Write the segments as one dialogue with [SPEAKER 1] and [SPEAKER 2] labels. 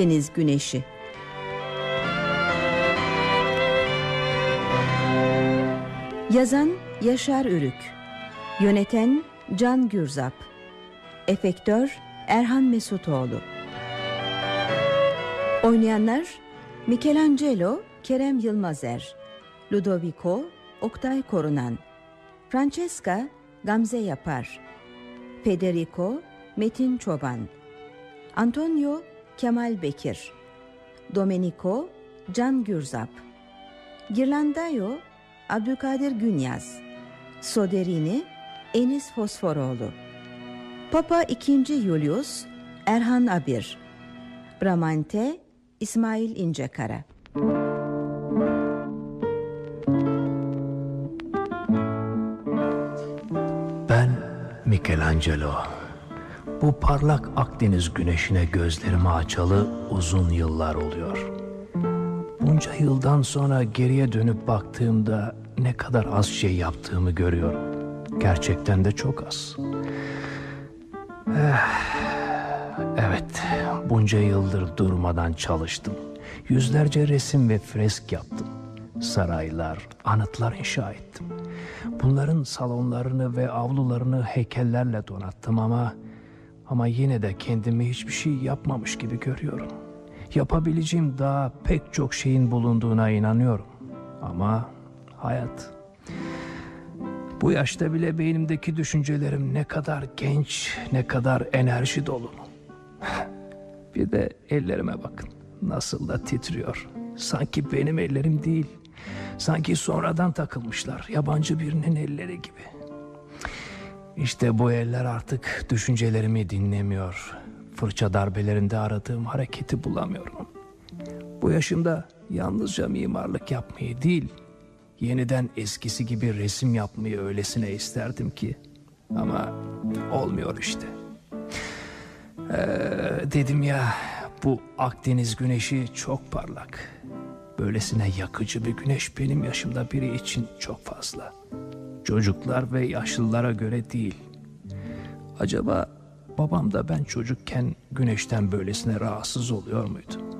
[SPEAKER 1] Akdeniz Güneşi. Yazan Yaşar Ürük. Yöneten Can Gürzap. Efektör Erhan Mesutoğlu. Oynayanlar Michelangelo Kerem Yılmazer. Ludovico Oktay Korunan. Francesca Gamze Yapar. Federico Metin Çoban. Antonio Kemal Bekir Domenico Can Gürzap Girlandayo Abdülkadir Günyaz Soderini Enis Fosforoğlu Papa II. Julius Erhan Abir Bramante İsmail İncekara
[SPEAKER 2] Ben Michelangelo. Bu parlak Akdeniz güneşine gözlerimi açalı uzun yıllar oluyor. Bunca yıldan sonra geriye dönüp baktığımda ne kadar az şey yaptığımı görüyorum. Gerçekten de çok az. Eh, evet, bunca yıldır durmadan çalıştım. Yüzlerce resim ve fresk yaptım. Saraylar, anıtlar inşa ettim. Bunların salonlarını ve avlularını heykellerle donattım ama ama yine de kendimi hiçbir şey yapmamış gibi görüyorum. Yapabileceğim daha pek çok şeyin bulunduğuna inanıyorum. Ama hayat bu yaşta bile beynimdeki düşüncelerim ne kadar genç, ne kadar enerji dolu. Bir de ellerime bakın. Nasıl da titriyor. Sanki benim ellerim değil. Sanki sonradan takılmışlar. Yabancı birinin elleri gibi. İşte bu eller artık düşüncelerimi dinlemiyor. Fırça darbelerinde aradığım hareketi bulamıyorum. Bu yaşımda yalnızca mimarlık yapmayı değil, yeniden eskisi gibi resim yapmayı öylesine isterdim ki. Ama olmuyor işte. Ee, dedim ya bu Akdeniz güneşi çok parlak. Böylesine yakıcı bir güneş benim yaşımda biri için çok fazla. Çocuklar ve yaşlılara göre değil. Acaba babam da ben çocukken güneşten böylesine rahatsız oluyor muydu?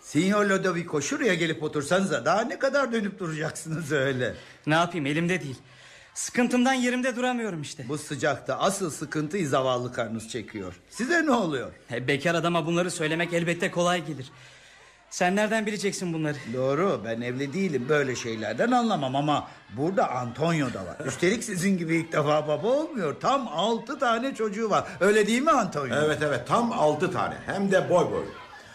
[SPEAKER 3] Signor Lodovico şuraya gelip otursanıza daha ne kadar dönüp duracaksınız öyle.
[SPEAKER 4] Ne yapayım elimde değil. Sıkıntımdan yerimde duramıyorum işte.
[SPEAKER 3] Bu sıcakta asıl sıkıntıyı zavallı karnınız çekiyor. Size ne oluyor?
[SPEAKER 4] He, bekar adama bunları söylemek elbette kolay gelir. Sen nereden bileceksin bunları?
[SPEAKER 3] Doğru ben evli değilim böyle şeylerden anlamam ama burada Antonio da var. Üstelik sizin gibi ilk defa baba olmuyor. Tam altı tane çocuğu var. Öyle değil mi Antonio?
[SPEAKER 5] Evet evet tam altı tane hem de boy boy.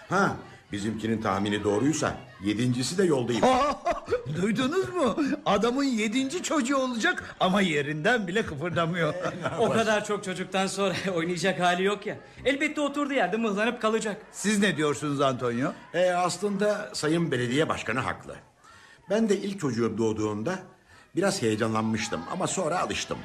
[SPEAKER 5] Ha bizimkinin tahmini doğruysa yedincisi de yoldayım.
[SPEAKER 3] Duydunuz mu? Adamın yedinci çocuğu olacak ama yerinden bile kıpırdamıyor.
[SPEAKER 4] O kadar çok çocuktan sonra oynayacak hali yok ya. Elbette oturduğu yerde mıhlanıp kalacak.
[SPEAKER 3] Siz ne diyorsunuz Antonio?
[SPEAKER 5] E, aslında sayın belediye başkanı haklı. Ben de ilk çocuğum doğduğunda biraz heyecanlanmıştım ama sonra alıştım.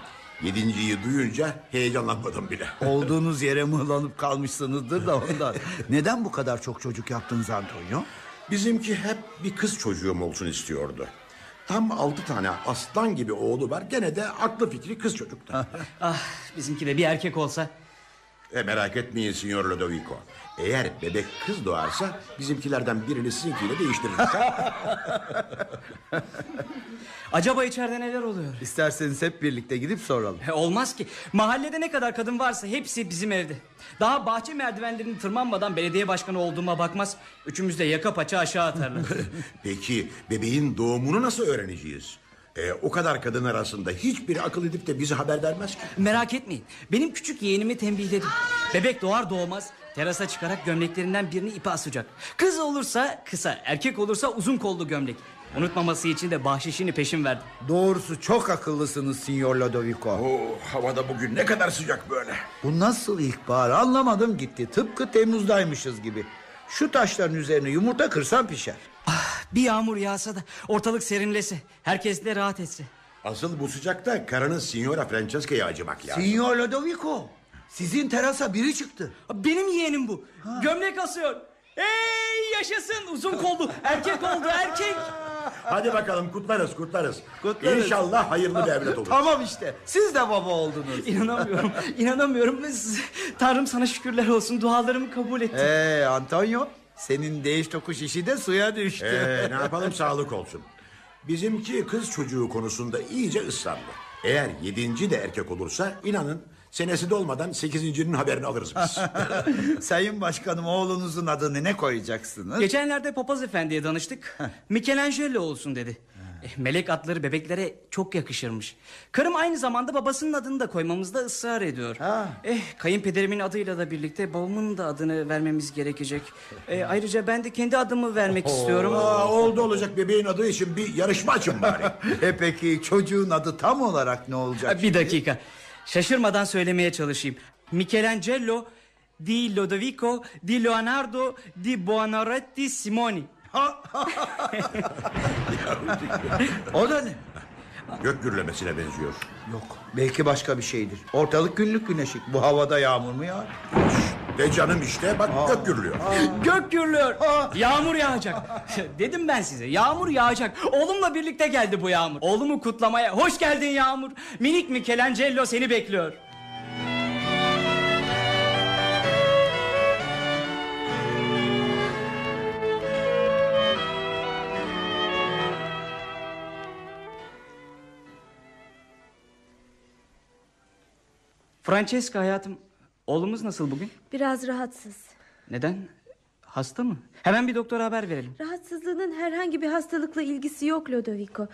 [SPEAKER 5] Yedinciyi duyunca heyecanlanmadım bile.
[SPEAKER 3] Olduğunuz yere mıhlanıp kalmışsınızdır da ondan. Neden bu kadar çok çocuk yaptınız Antonio?
[SPEAKER 5] Bizimki hep bir kız çocuğum olsun istiyordu. Tam altı tane aslan gibi oğlu var. Gene de aklı fikri kız çocukta.
[SPEAKER 4] Ah bizimki de bir erkek olsa.
[SPEAKER 5] e, merak etmeyin Signor Lodovico. Eğer bebek kız doğarsa bizimkilerden birini sizinkiyle değiştiririz.
[SPEAKER 4] Acaba içeride neler oluyor?
[SPEAKER 3] İsterseniz hep birlikte gidip soralım.
[SPEAKER 4] He, olmaz ki. Mahallede ne kadar kadın varsa hepsi bizim evde. Daha bahçe merdivenlerini tırmanmadan belediye başkanı olduğuma bakmaz. Üçümüz de yaka paça aşağı atarlar.
[SPEAKER 5] Peki bebeğin doğumunu nasıl öğreneceğiz? E, o kadar kadın arasında hiçbiri akıl edip de bize haber vermez ki.
[SPEAKER 4] Merak etmeyin. Benim küçük yeğenimi tembihledim. Bebek doğar doğmaz terasa çıkarak gömleklerinden birini ipe asacak. Kız olursa kısa, erkek olursa uzun kollu gömlek. Unutmaması için de bahşişini peşin verdim.
[SPEAKER 3] Doğrusu çok akıllısınız Signor Lodovico.
[SPEAKER 5] Oo, havada bugün ne kadar sıcak böyle.
[SPEAKER 3] Bu nasıl ilkbahar anlamadım gitti. Tıpkı Temmuz'daymışız gibi. Şu taşların üzerine yumurta kırsan pişer.
[SPEAKER 4] Ah, bir yağmur yağsa da ortalık serinlese. Herkes de rahat etse.
[SPEAKER 5] Asıl bu sıcakta karının Signora Francesca'ya acımak lazım.
[SPEAKER 3] Signor Lodovico. Sizin terasa biri çıktı.
[SPEAKER 4] Benim yeğenim bu. Gömlek asıyor. Ey yaşasın uzun kollu erkek oldu erkek.
[SPEAKER 5] Hadi bakalım kutlarız kutlarız.
[SPEAKER 3] Kutlarız.
[SPEAKER 5] İnşallah hayırlı bir evlat olur.
[SPEAKER 3] Tamam işte. Siz de baba oldunuz.
[SPEAKER 4] İnanamıyorum inanamıyorum. Tanrım sana şükürler olsun dualarımı kabul etti.
[SPEAKER 3] Ee Antonio senin değiş tokuş işi de suya düştü.
[SPEAKER 5] Ee, ne yapalım sağlık olsun. Bizimki kız çocuğu konusunda iyice ısrarlı. Eğer yedinci de erkek olursa inanın senesi dolmadan sekizincinin haberini alırız biz.
[SPEAKER 3] Sayın Başkanım oğlunuzun adını ne koyacaksınız?
[SPEAKER 4] Geçenlerde papaz efendiye danıştık. Michelangelo olsun dedi. Eh, Melek adları bebeklere çok yakışırmış. Karım aynı zamanda babasının adını da koymamızda ısrar ediyor.
[SPEAKER 3] Ha.
[SPEAKER 4] Eh, kayınpederimin adıyla da birlikte babamın da adını vermemiz gerekecek. Eh, ayrıca ben de kendi adımı vermek istiyorum.
[SPEAKER 5] Aa, oldu olacak bebeğin adı için bir yarışma açın bari.
[SPEAKER 3] e peki çocuğun adı tam olarak ne olacak?
[SPEAKER 4] Bir dakika. Şaşırmadan söylemeye çalışayım. Michelangelo di Lodovico di Leonardo di Buonarroti Simoni.
[SPEAKER 3] O da ne?
[SPEAKER 5] Gök gürlemesine benziyor.
[SPEAKER 3] Yok belki başka bir şeydir. Ortalık günlük güneşik. Bu havada yağmur mu yağar?
[SPEAKER 5] De canım işte bak gök gürlüyor.
[SPEAKER 4] Gök gürlüyor. Yağmur yağacak. Dedim ben size yağmur yağacak. Oğlumla birlikte geldi bu yağmur. Oğlumu kutlamaya hoş geldin yağmur. Minik Michelangelo seni bekliyor. Francesca hayatım oğlumuz nasıl bugün?
[SPEAKER 6] Biraz rahatsız.
[SPEAKER 4] Neden? Hasta mı? Hemen bir doktora haber verelim.
[SPEAKER 6] Rahatsızlığının herhangi bir hastalıkla ilgisi yok Lodovico.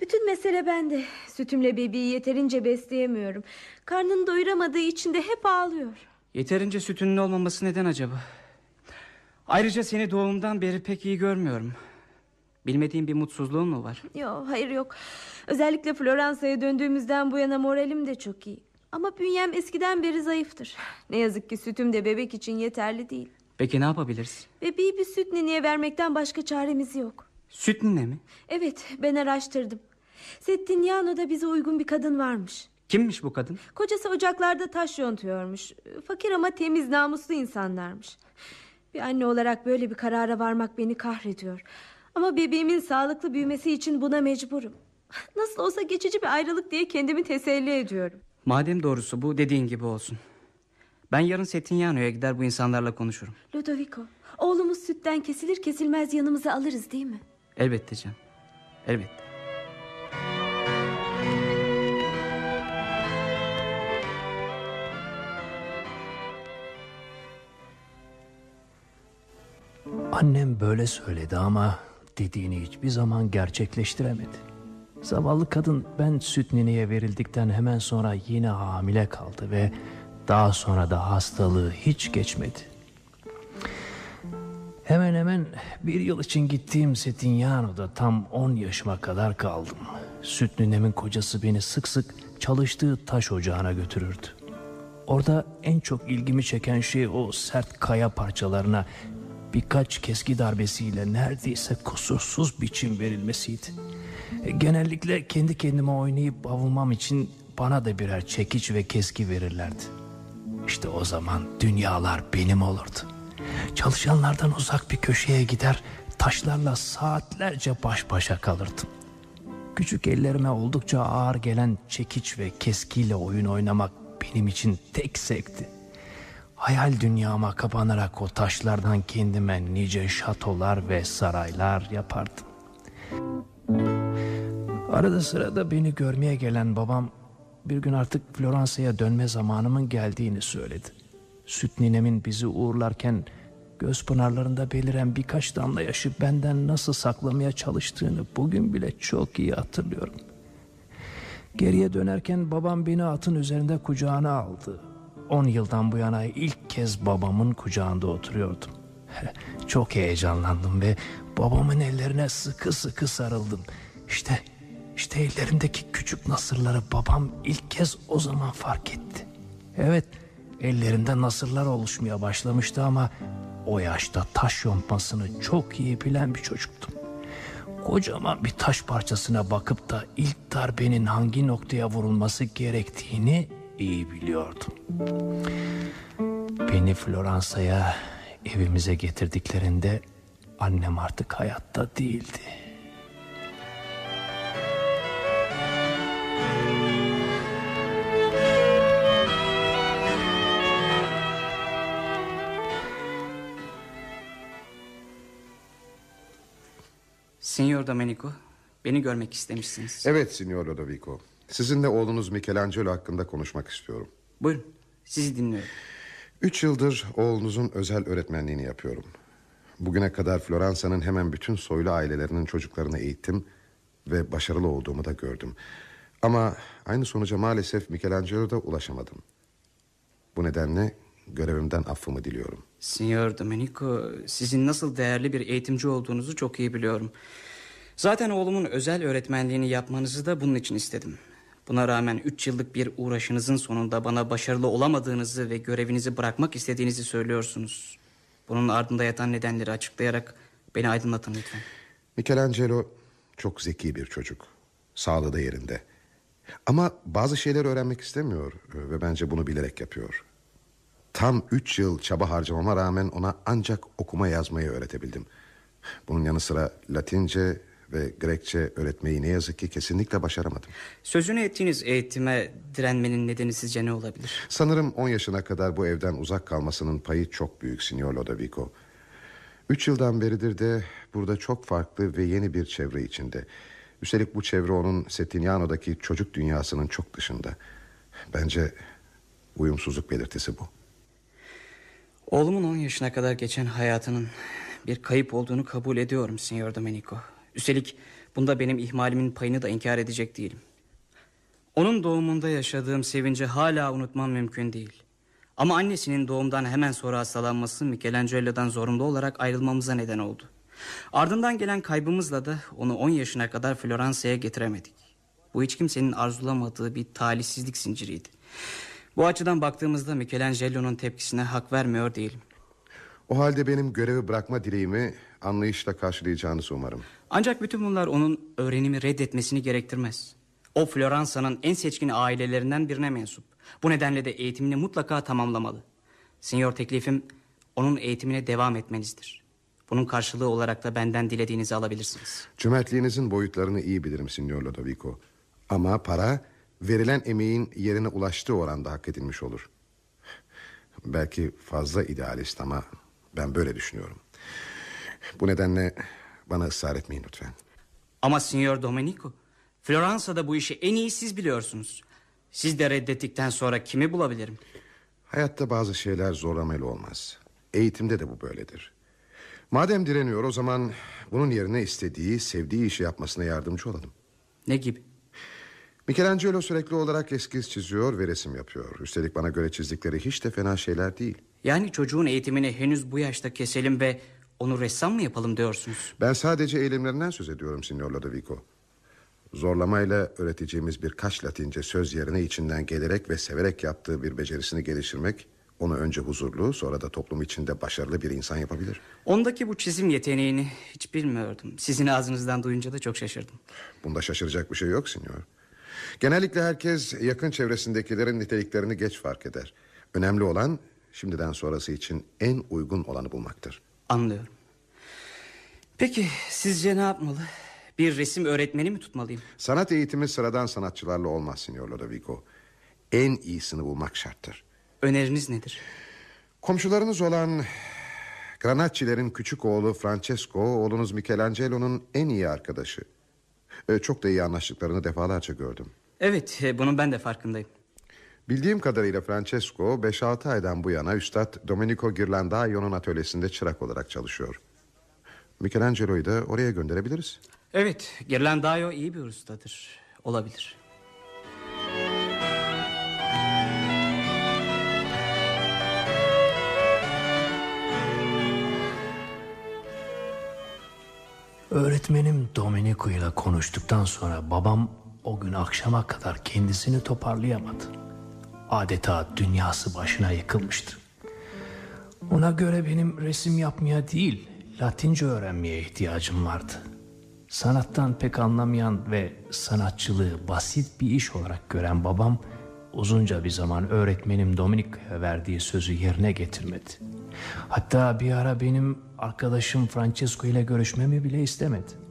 [SPEAKER 6] Bütün mesele bende. Sütümle bebeği yeterince besleyemiyorum. Karnını doyuramadığı için de hep ağlıyor.
[SPEAKER 4] Yeterince sütünün olmaması neden acaba? Ayrıca seni doğumdan beri pek iyi görmüyorum. Bilmediğin bir mutsuzluğun mu var?
[SPEAKER 6] Yok hayır yok. Özellikle Floransa'ya döndüğümüzden bu yana moralim de çok iyi. Ama bünyem eskiden beri zayıftır. Ne yazık ki sütüm de bebek için yeterli değil.
[SPEAKER 4] Peki ne yapabiliriz?
[SPEAKER 6] Bebeği bir süt nineye vermekten başka çaremiz yok.
[SPEAKER 4] Süt nine mi?
[SPEAKER 6] Evet ben araştırdım. Settignano'da bize uygun bir kadın varmış.
[SPEAKER 4] Kimmiş bu kadın?
[SPEAKER 6] Kocası ocaklarda taş yontuyormuş. Fakir ama temiz namuslu insanlarmış. Bir anne olarak böyle bir karara varmak beni kahrediyor. Ama bebeğimin sağlıklı büyümesi için buna mecburum. Nasıl olsa geçici bir ayrılık diye kendimi teselli ediyorum.
[SPEAKER 4] Madem doğrusu bu dediğin gibi olsun. Ben yarın Settignano'ya gider bu insanlarla konuşurum.
[SPEAKER 6] Ludovico, oğlumuz sütten kesilir kesilmez yanımıza alırız değil mi?
[SPEAKER 4] Elbette canım. Elbette.
[SPEAKER 2] Annem böyle söyledi ama dediğini hiçbir zaman gerçekleştiremedi. Zavallı kadın ben süt nineye verildikten hemen sonra yine hamile kaldı ve daha sonra da hastalığı hiç geçmedi. Hemen hemen bir yıl için gittiğim Setignano'da tam 10 yaşıma kadar kaldım. Süt ninemin kocası beni sık sık çalıştığı taş ocağına götürürdü. Orada en çok ilgimi çeken şey o sert kaya parçalarına birkaç keski darbesiyle neredeyse kusursuz biçim verilmesiydi. Genellikle kendi kendime oynayıp avulmam için bana da birer çekiç ve keski verirlerdi. İşte o zaman dünyalar benim olurdu. Çalışanlardan uzak bir köşeye gider, taşlarla saatlerce baş başa kalırdım. Küçük ellerime oldukça ağır gelen çekiç ve keskiyle oyun oynamak benim için tek zevkti. Hayal dünyama kapanarak o taşlardan kendime nice şatolar ve saraylar yapardım. Arada sırada beni görmeye gelen babam bir gün artık Floransa'ya dönme zamanımın geldiğini söyledi. Süt ninemin bizi uğurlarken göz pınarlarında beliren birkaç damla yaşı benden nasıl saklamaya çalıştığını bugün bile çok iyi hatırlıyorum. Geriye dönerken babam beni atın üzerinde kucağına aldı. On yıldan bu yana ilk kez babamın kucağında oturuyordum. Çok heyecanlandım ve babamın ellerine sıkı sıkı sarıldım. İşte, işte ellerimdeki küçük nasırları babam ilk kez o zaman fark etti. Evet, ellerinde nasırlar oluşmaya başlamıştı ama o yaşta taş yontmasını çok iyi bilen bir çocuktum. Kocaman bir taş parçasına bakıp da ilk darbenin hangi noktaya vurulması gerektiğini iyi biliyordum. Beni Floransa'ya evimize getirdiklerinde
[SPEAKER 7] annem artık hayatta değildi.
[SPEAKER 4] Signor Domenico, beni görmek istemişsiniz.
[SPEAKER 8] Evet Signor Lodovico. Sizinle oğlunuz Michelangelo hakkında konuşmak istiyorum.
[SPEAKER 4] Buyurun, sizi dinliyorum.
[SPEAKER 8] Üç yıldır oğlunuzun özel öğretmenliğini yapıyorum. Bugüne kadar Floransa'nın hemen bütün soylu ailelerinin çocuklarını eğittim... ...ve başarılı olduğumu da gördüm. Ama aynı sonuca maalesef Michelangelo'da ulaşamadım. Bu nedenle görevimden affımı diliyorum.
[SPEAKER 4] Signor Domenico, sizin nasıl değerli bir eğitimci olduğunuzu çok iyi biliyorum. Zaten oğlumun özel öğretmenliğini yapmanızı da bunun için istedim. Buna rağmen üç yıllık bir uğraşınızın sonunda bana başarılı olamadığınızı ve görevinizi bırakmak istediğinizi söylüyorsunuz. Bunun ardında yatan nedenleri açıklayarak beni aydınlatın lütfen.
[SPEAKER 8] Michelangelo çok zeki bir çocuk. Sağlığı da yerinde. Ama bazı şeyler öğrenmek istemiyor e, ve bence bunu bilerek yapıyor. Tam üç yıl çaba harcamama rağmen ona ancak okuma yazmayı öğretebildim. Bunun yanı sıra Latince ve Grekçe öğretmeyi ne yazık ki kesinlikle başaramadım.
[SPEAKER 4] Sözünü ettiğiniz eğitime direnmenin nedeni sizce ne olabilir?
[SPEAKER 8] Sanırım 10 yaşına kadar bu evden uzak kalmasının payı çok büyük Signor Lodovico. Üç yıldan beridir de burada çok farklı ve yeni bir çevre içinde. Üstelik bu çevre onun Settignano'daki çocuk dünyasının çok dışında. Bence uyumsuzluk belirtisi bu.
[SPEAKER 4] Oğlumun 10 yaşına kadar geçen hayatının bir kayıp olduğunu kabul ediyorum Signor Domenico. Üstelik bunda benim ihmalimin payını da inkar edecek değilim. Onun doğumunda yaşadığım sevinci hala unutmam mümkün değil. Ama annesinin doğumdan hemen sonra hastalanması Michelangelo'dan zorunlu olarak ayrılmamıza neden oldu. Ardından gelen kaybımızla da onu 10 yaşına kadar Floransa'ya getiremedik. Bu hiç kimsenin arzulamadığı bir talihsizlik zinciriydi. Bu açıdan baktığımızda Michelangelo'nun tepkisine hak vermiyor değilim.
[SPEAKER 8] O halde benim görevi bırakma dileğimi anlayışla karşılayacağınızı umarım.
[SPEAKER 4] Ancak bütün bunlar onun öğrenimi reddetmesini gerektirmez. O Floransa'nın en seçkin ailelerinden birine mensup. Bu nedenle de eğitimini mutlaka tamamlamalı. Sinyor teklifim onun eğitimine devam etmenizdir. Bunun karşılığı olarak da benden dilediğinizi alabilirsiniz.
[SPEAKER 8] Cömertliğinizin boyutlarını iyi bilirim Signor Lodovico. Ama para verilen emeğin yerine ulaştığı oranda hak edilmiş olur. Belki fazla idealist ama ben böyle düşünüyorum. Bu nedenle bana ısrar etmeyin lütfen.
[SPEAKER 4] Ama Signor Domenico, Floransa'da bu işi en iyi siz biliyorsunuz. Siz de reddettikten sonra kimi bulabilirim?
[SPEAKER 8] Hayatta bazı şeyler zorlamayla olmaz. Eğitimde de bu böyledir. Madem direniyor o zaman bunun yerine istediği, sevdiği işi yapmasına yardımcı olalım.
[SPEAKER 4] Ne gibi?
[SPEAKER 8] Michelangelo sürekli olarak eskiz çiziyor ve resim yapıyor. Üstelik bana göre çizdikleri hiç de fena şeyler değil.
[SPEAKER 4] Yani çocuğun eğitimini henüz bu yaşta keselim ve onu ressam mı yapalım diyorsunuz?
[SPEAKER 8] Ben sadece eylemlerinden söz ediyorum Signor Lodovico. Zorlamayla öğreteceğimiz birkaç latince söz yerine içinden gelerek ve severek yaptığı bir becerisini geliştirmek... ...onu önce huzurlu sonra da toplum içinde başarılı bir insan yapabilir.
[SPEAKER 4] Ondaki bu çizim yeteneğini hiç bilmiyordum. Sizin ağzınızdan duyunca da çok şaşırdım.
[SPEAKER 8] Bunda şaşıracak bir şey yok Signor. Genellikle herkes yakın çevresindekilerin niteliklerini geç fark eder. Önemli olan şimdiden sonrası için en uygun olanı bulmaktır.
[SPEAKER 4] Anlıyorum. Peki sizce ne yapmalı? Bir resim öğretmeni mi tutmalıyım?
[SPEAKER 8] Sanat eğitimi sıradan sanatçılarla olmaz Signor Lodovico. En iyisini bulmak şarttır.
[SPEAKER 4] Öneriniz nedir?
[SPEAKER 8] Komşularınız olan Granacci'lerin küçük oğlu Francesco, oğlunuz Michelangelo'nun en iyi arkadaşı. Ee, çok da iyi anlaştıklarını defalarca gördüm.
[SPEAKER 4] Evet, e, bunun ben de farkındayım.
[SPEAKER 8] Bildiğim kadarıyla Francesco 5-6 aydan bu yana Üstad Domenico Ghirlandaio'nun atölyesinde çırak olarak çalışıyor. Michelangelo'yu da oraya gönderebiliriz.
[SPEAKER 4] Evet, Ghirlandaio iyi bir ustadır. Olabilir.
[SPEAKER 7] Öğretmenim Domenico ile konuştuktan sonra babam o gün akşama kadar kendisini toparlayamadı. Adeta dünyası başına yıkılmıştı. Ona göre benim resim yapmaya değil, Latince öğrenmeye ihtiyacım vardı. Sanattan pek anlamayan ve sanatçılığı basit bir iş olarak gören babam uzunca bir zaman öğretmenim Dominico'ya verdiği sözü yerine getirmedi. Hatta bir ara benim arkadaşım Francesco ile görüşmemi bile istemedi.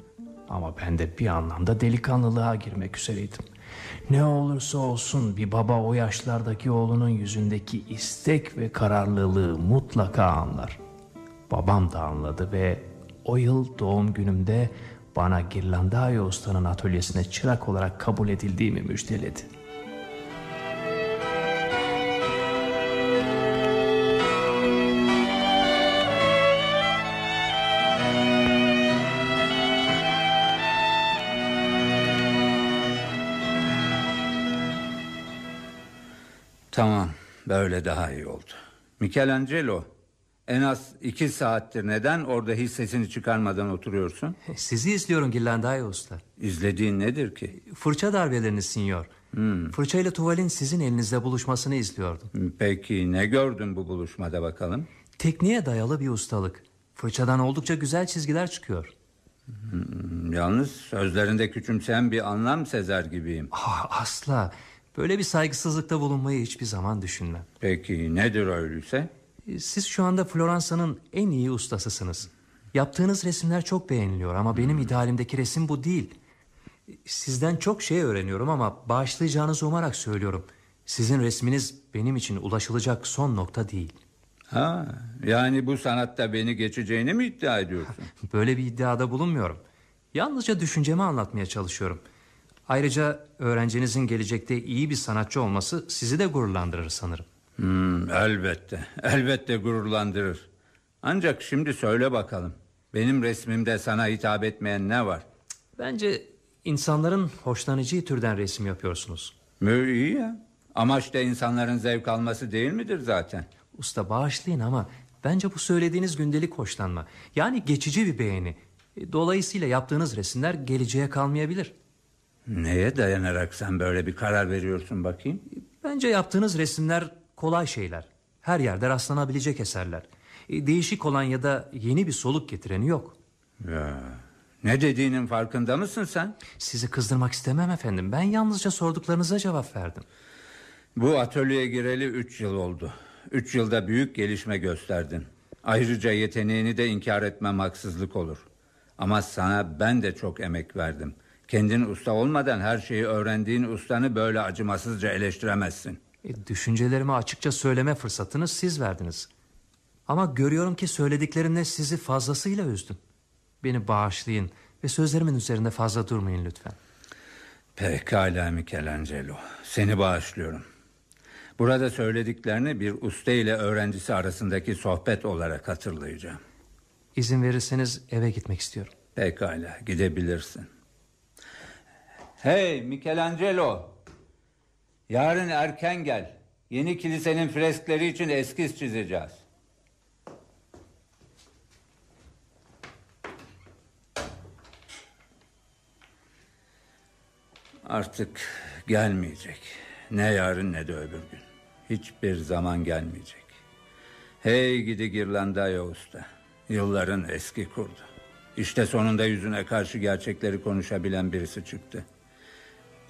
[SPEAKER 7] Ama ben de bir anlamda delikanlılığa girmek üzereydim. Ne olursa olsun bir baba o yaşlardaki oğlunun yüzündeki istek ve kararlılığı mutlaka anlar. Babam da anladı ve o yıl doğum günümde bana Girlandaio Usta'nın atölyesine çırak olarak kabul edildiğimi müjdeledi.
[SPEAKER 9] Tamam böyle daha iyi oldu. Michelangelo en az iki saattir neden orada hiç sesini çıkarmadan oturuyorsun?
[SPEAKER 7] Sizi izliyorum Girlandaio Usta.
[SPEAKER 9] İzlediğin nedir ki?
[SPEAKER 7] Fırça darbeleriniz sinyor. Hmm. Fırça ile tuvalin sizin elinizde buluşmasını izliyordum.
[SPEAKER 9] Peki ne gördün bu buluşmada bakalım?
[SPEAKER 7] Tekniğe dayalı bir ustalık. Fırçadan oldukça güzel çizgiler çıkıyor.
[SPEAKER 9] Hmm, yalnız sözlerinde küçümseyen bir anlam sezer gibiyim.
[SPEAKER 7] Ah, asla. Böyle bir saygısızlıkta bulunmayı hiçbir zaman düşünmem.
[SPEAKER 9] Peki nedir öyleyse?
[SPEAKER 7] Siz şu anda Floransa'nın en iyi ustasısınız. Yaptığınız resimler çok beğeniliyor ama benim idealimdeki resim bu değil. Sizden çok şey öğreniyorum ama bağışlayacağınızı umarak söylüyorum. Sizin resminiz benim için ulaşılacak son nokta değil.
[SPEAKER 9] Ha, yani bu sanatta beni geçeceğini mi iddia ediyorsun?
[SPEAKER 7] Böyle bir iddiada bulunmuyorum. Yalnızca düşüncemi anlatmaya çalışıyorum. Ayrıca öğrencinizin gelecekte iyi bir sanatçı olması sizi de gururlandırır sanırım.
[SPEAKER 9] Hmm, elbette, elbette gururlandırır. Ancak şimdi söyle bakalım. Benim resmimde sana hitap etmeyen ne var?
[SPEAKER 7] Bence insanların hoşlanacağı türden resim yapıyorsunuz.
[SPEAKER 9] Mü iyi ya. Amaç da insanların zevk alması değil midir zaten?
[SPEAKER 7] Usta bağışlayın ama bence bu söylediğiniz gündelik hoşlanma. Yani geçici bir beğeni. Dolayısıyla yaptığınız resimler geleceğe kalmayabilir.
[SPEAKER 9] Neye dayanarak sen böyle bir karar veriyorsun bakayım?
[SPEAKER 7] Bence yaptığınız resimler kolay şeyler. Her yerde rastlanabilecek eserler. E, değişik olan ya da yeni bir soluk getireni yok.
[SPEAKER 9] Ya, ne dediğinin farkında mısın sen?
[SPEAKER 7] Sizi kızdırmak istemem efendim. Ben yalnızca sorduklarınıza cevap verdim.
[SPEAKER 9] Bu atölyeye gireli üç yıl oldu. Üç yılda büyük gelişme gösterdin. Ayrıca yeteneğini de inkar etmem haksızlık olur. Ama sana ben de çok emek verdim. Kendin usta olmadan her şeyi öğrendiğin ustanı böyle acımasızca eleştiremezsin.
[SPEAKER 7] E, düşüncelerimi açıkça söyleme fırsatını siz verdiniz. Ama görüyorum ki söylediklerimle sizi fazlasıyla üzdüm. Beni bağışlayın ve sözlerimin üzerinde fazla durmayın lütfen.
[SPEAKER 9] Pekala Michelangelo. Seni bağışlıyorum. Burada söylediklerini bir usta ile öğrencisi arasındaki sohbet olarak hatırlayacağım.
[SPEAKER 7] İzin verirseniz eve gitmek istiyorum.
[SPEAKER 9] Pekala gidebilirsin. Hey Michelangelo. Yarın erken gel. Yeni kilisenin freskleri için eskiz çizeceğiz. Artık gelmeyecek. Ne yarın ne de öbür gün. Hiçbir zaman gelmeyecek. Hey gidi Girlandaya usta. Yılların eski kurdu. İşte sonunda yüzüne karşı gerçekleri konuşabilen birisi çıktı.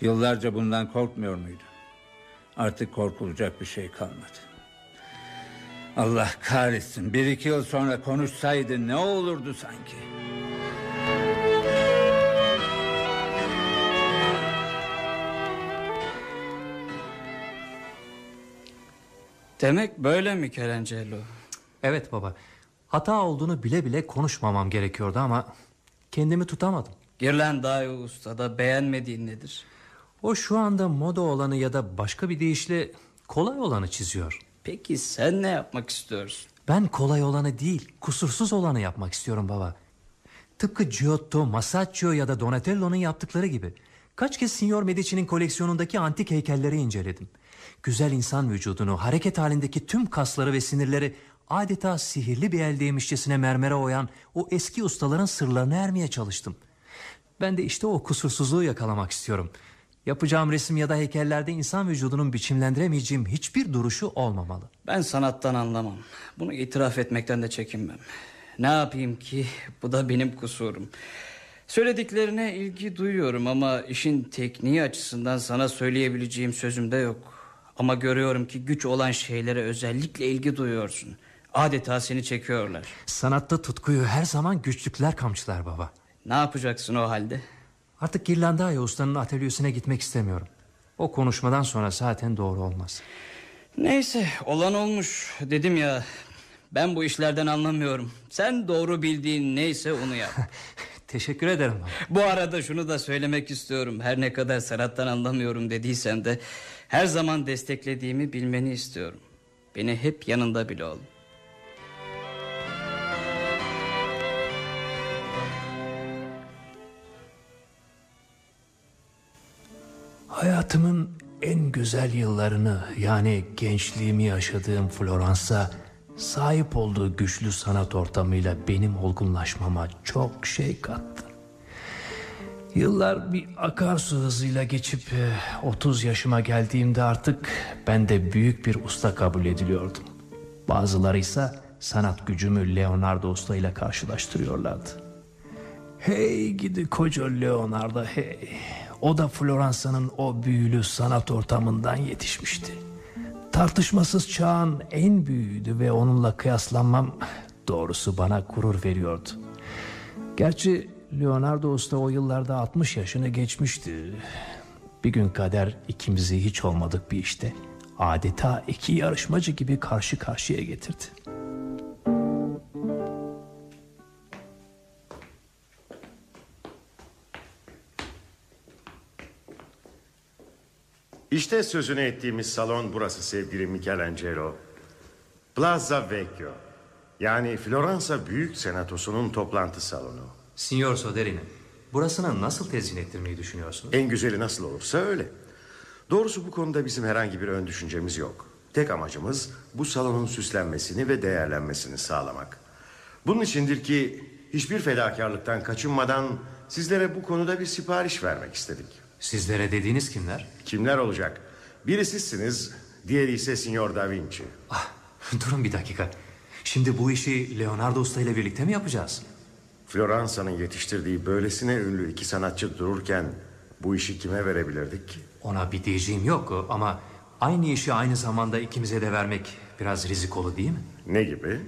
[SPEAKER 9] Yıllarca bundan korkmuyor muydu? Artık korkulacak bir şey kalmadı. Allah kahretsin bir iki yıl sonra konuşsaydı ne olurdu sanki?
[SPEAKER 4] Demek böyle mi Michelangelo?
[SPEAKER 7] Evet baba. Hata olduğunu bile bile konuşmamam gerekiyordu ama kendimi tutamadım.
[SPEAKER 4] Girlandayo Usta'da beğenmediğin nedir?
[SPEAKER 7] O şu anda moda olanı ya da başka bir deyişle kolay olanı çiziyor.
[SPEAKER 4] Peki sen ne yapmak istiyorsun?
[SPEAKER 7] Ben kolay olanı değil, kusursuz olanı yapmak istiyorum baba. Tıpkı Giotto, Masaccio ya da Donatello'nun yaptıkları gibi. Kaç kez Signor Medici'nin koleksiyonundaki antik heykelleri inceledim. Güzel insan vücudunu, hareket halindeki tüm kasları ve sinirleri adeta sihirli bir eldeymişçesine mermere oyan o eski ustaların sırlarını ermeye çalıştım. Ben de işte o kusursuzluğu yakalamak istiyorum. Yapacağım resim ya da heykellerde insan vücudunun biçimlendiremeyeceğim hiçbir duruşu olmamalı.
[SPEAKER 4] Ben sanattan anlamam. Bunu itiraf etmekten de çekinmem. Ne yapayım ki bu da benim kusurum. Söylediklerine ilgi duyuyorum ama işin tekniği açısından sana söyleyebileceğim sözüm de yok. Ama görüyorum ki güç olan şeylere özellikle ilgi duyuyorsun. Adeta seni çekiyorlar.
[SPEAKER 7] Sanatta tutkuyu her zaman güçlükler kamçılar baba.
[SPEAKER 4] Ne yapacaksın o halde?
[SPEAKER 7] Artık Girlandaya ustanın atölyesine gitmek istemiyorum. O konuşmadan sonra zaten doğru olmaz.
[SPEAKER 4] Neyse olan olmuş dedim ya. Ben bu işlerden anlamıyorum. Sen doğru bildiğin neyse onu yap.
[SPEAKER 7] Teşekkür ederim.
[SPEAKER 4] Bu arada şunu da söylemek istiyorum. Her ne kadar sanattan anlamıyorum dediysen de her zaman desteklediğimi bilmeni istiyorum. Beni hep yanında bil oğlum.
[SPEAKER 7] Hayatımın en güzel yıllarını yani gençliğimi yaşadığım Floransa sahip olduğu güçlü sanat ortamıyla benim olgunlaşmama çok şey kattı. Yıllar bir akarsu hızıyla geçip e, 30 yaşıma geldiğimde artık ben de büyük bir usta kabul ediliyordum. Bazıları ise sanat gücümü Leonardo Usta ile karşılaştırıyorlardı. Hey gidi koca Leonardo hey. O da Floransa'nın o büyülü sanat ortamından yetişmişti. Tartışmasız çağın en büyüğüydü ve onunla kıyaslanmam doğrusu bana gurur veriyordu. Gerçi Leonardo Usta o yıllarda 60 yaşını geçmişti. Bir gün kader ikimizi hiç olmadık bir işte adeta iki yarışmacı gibi karşı karşıya getirdi.
[SPEAKER 10] İşte sözünü ettiğimiz salon burası sevgili Michelangelo. Plaza Vecchio. Yani Floransa Büyük Senatosu'nun toplantı salonu.
[SPEAKER 7] Signor Soderini, burasını nasıl tezyin ettirmeyi düşünüyorsunuz?
[SPEAKER 10] En güzeli nasıl olursa öyle. Doğrusu bu konuda bizim herhangi bir ön düşüncemiz yok. Tek amacımız bu salonun süslenmesini ve değerlenmesini sağlamak. Bunun içindir ki hiçbir fedakarlıktan kaçınmadan sizlere bu konuda bir sipariş vermek istedik.
[SPEAKER 7] Sizlere dediğiniz kimler?
[SPEAKER 10] Kimler olacak? Biri sizsiniz, diğeri ise Signor Da Vinci.
[SPEAKER 7] Ah, durun bir dakika. Şimdi bu işi Leonardo Usta ile birlikte mi yapacağız?
[SPEAKER 10] Floransa'nın yetiştirdiği böylesine ünlü iki sanatçı dururken bu işi kime verebilirdik ki?
[SPEAKER 7] Ona bir diyeceğim yok ama aynı işi aynı zamanda ikimize de vermek biraz rizikolu değil mi?
[SPEAKER 10] Ne gibi?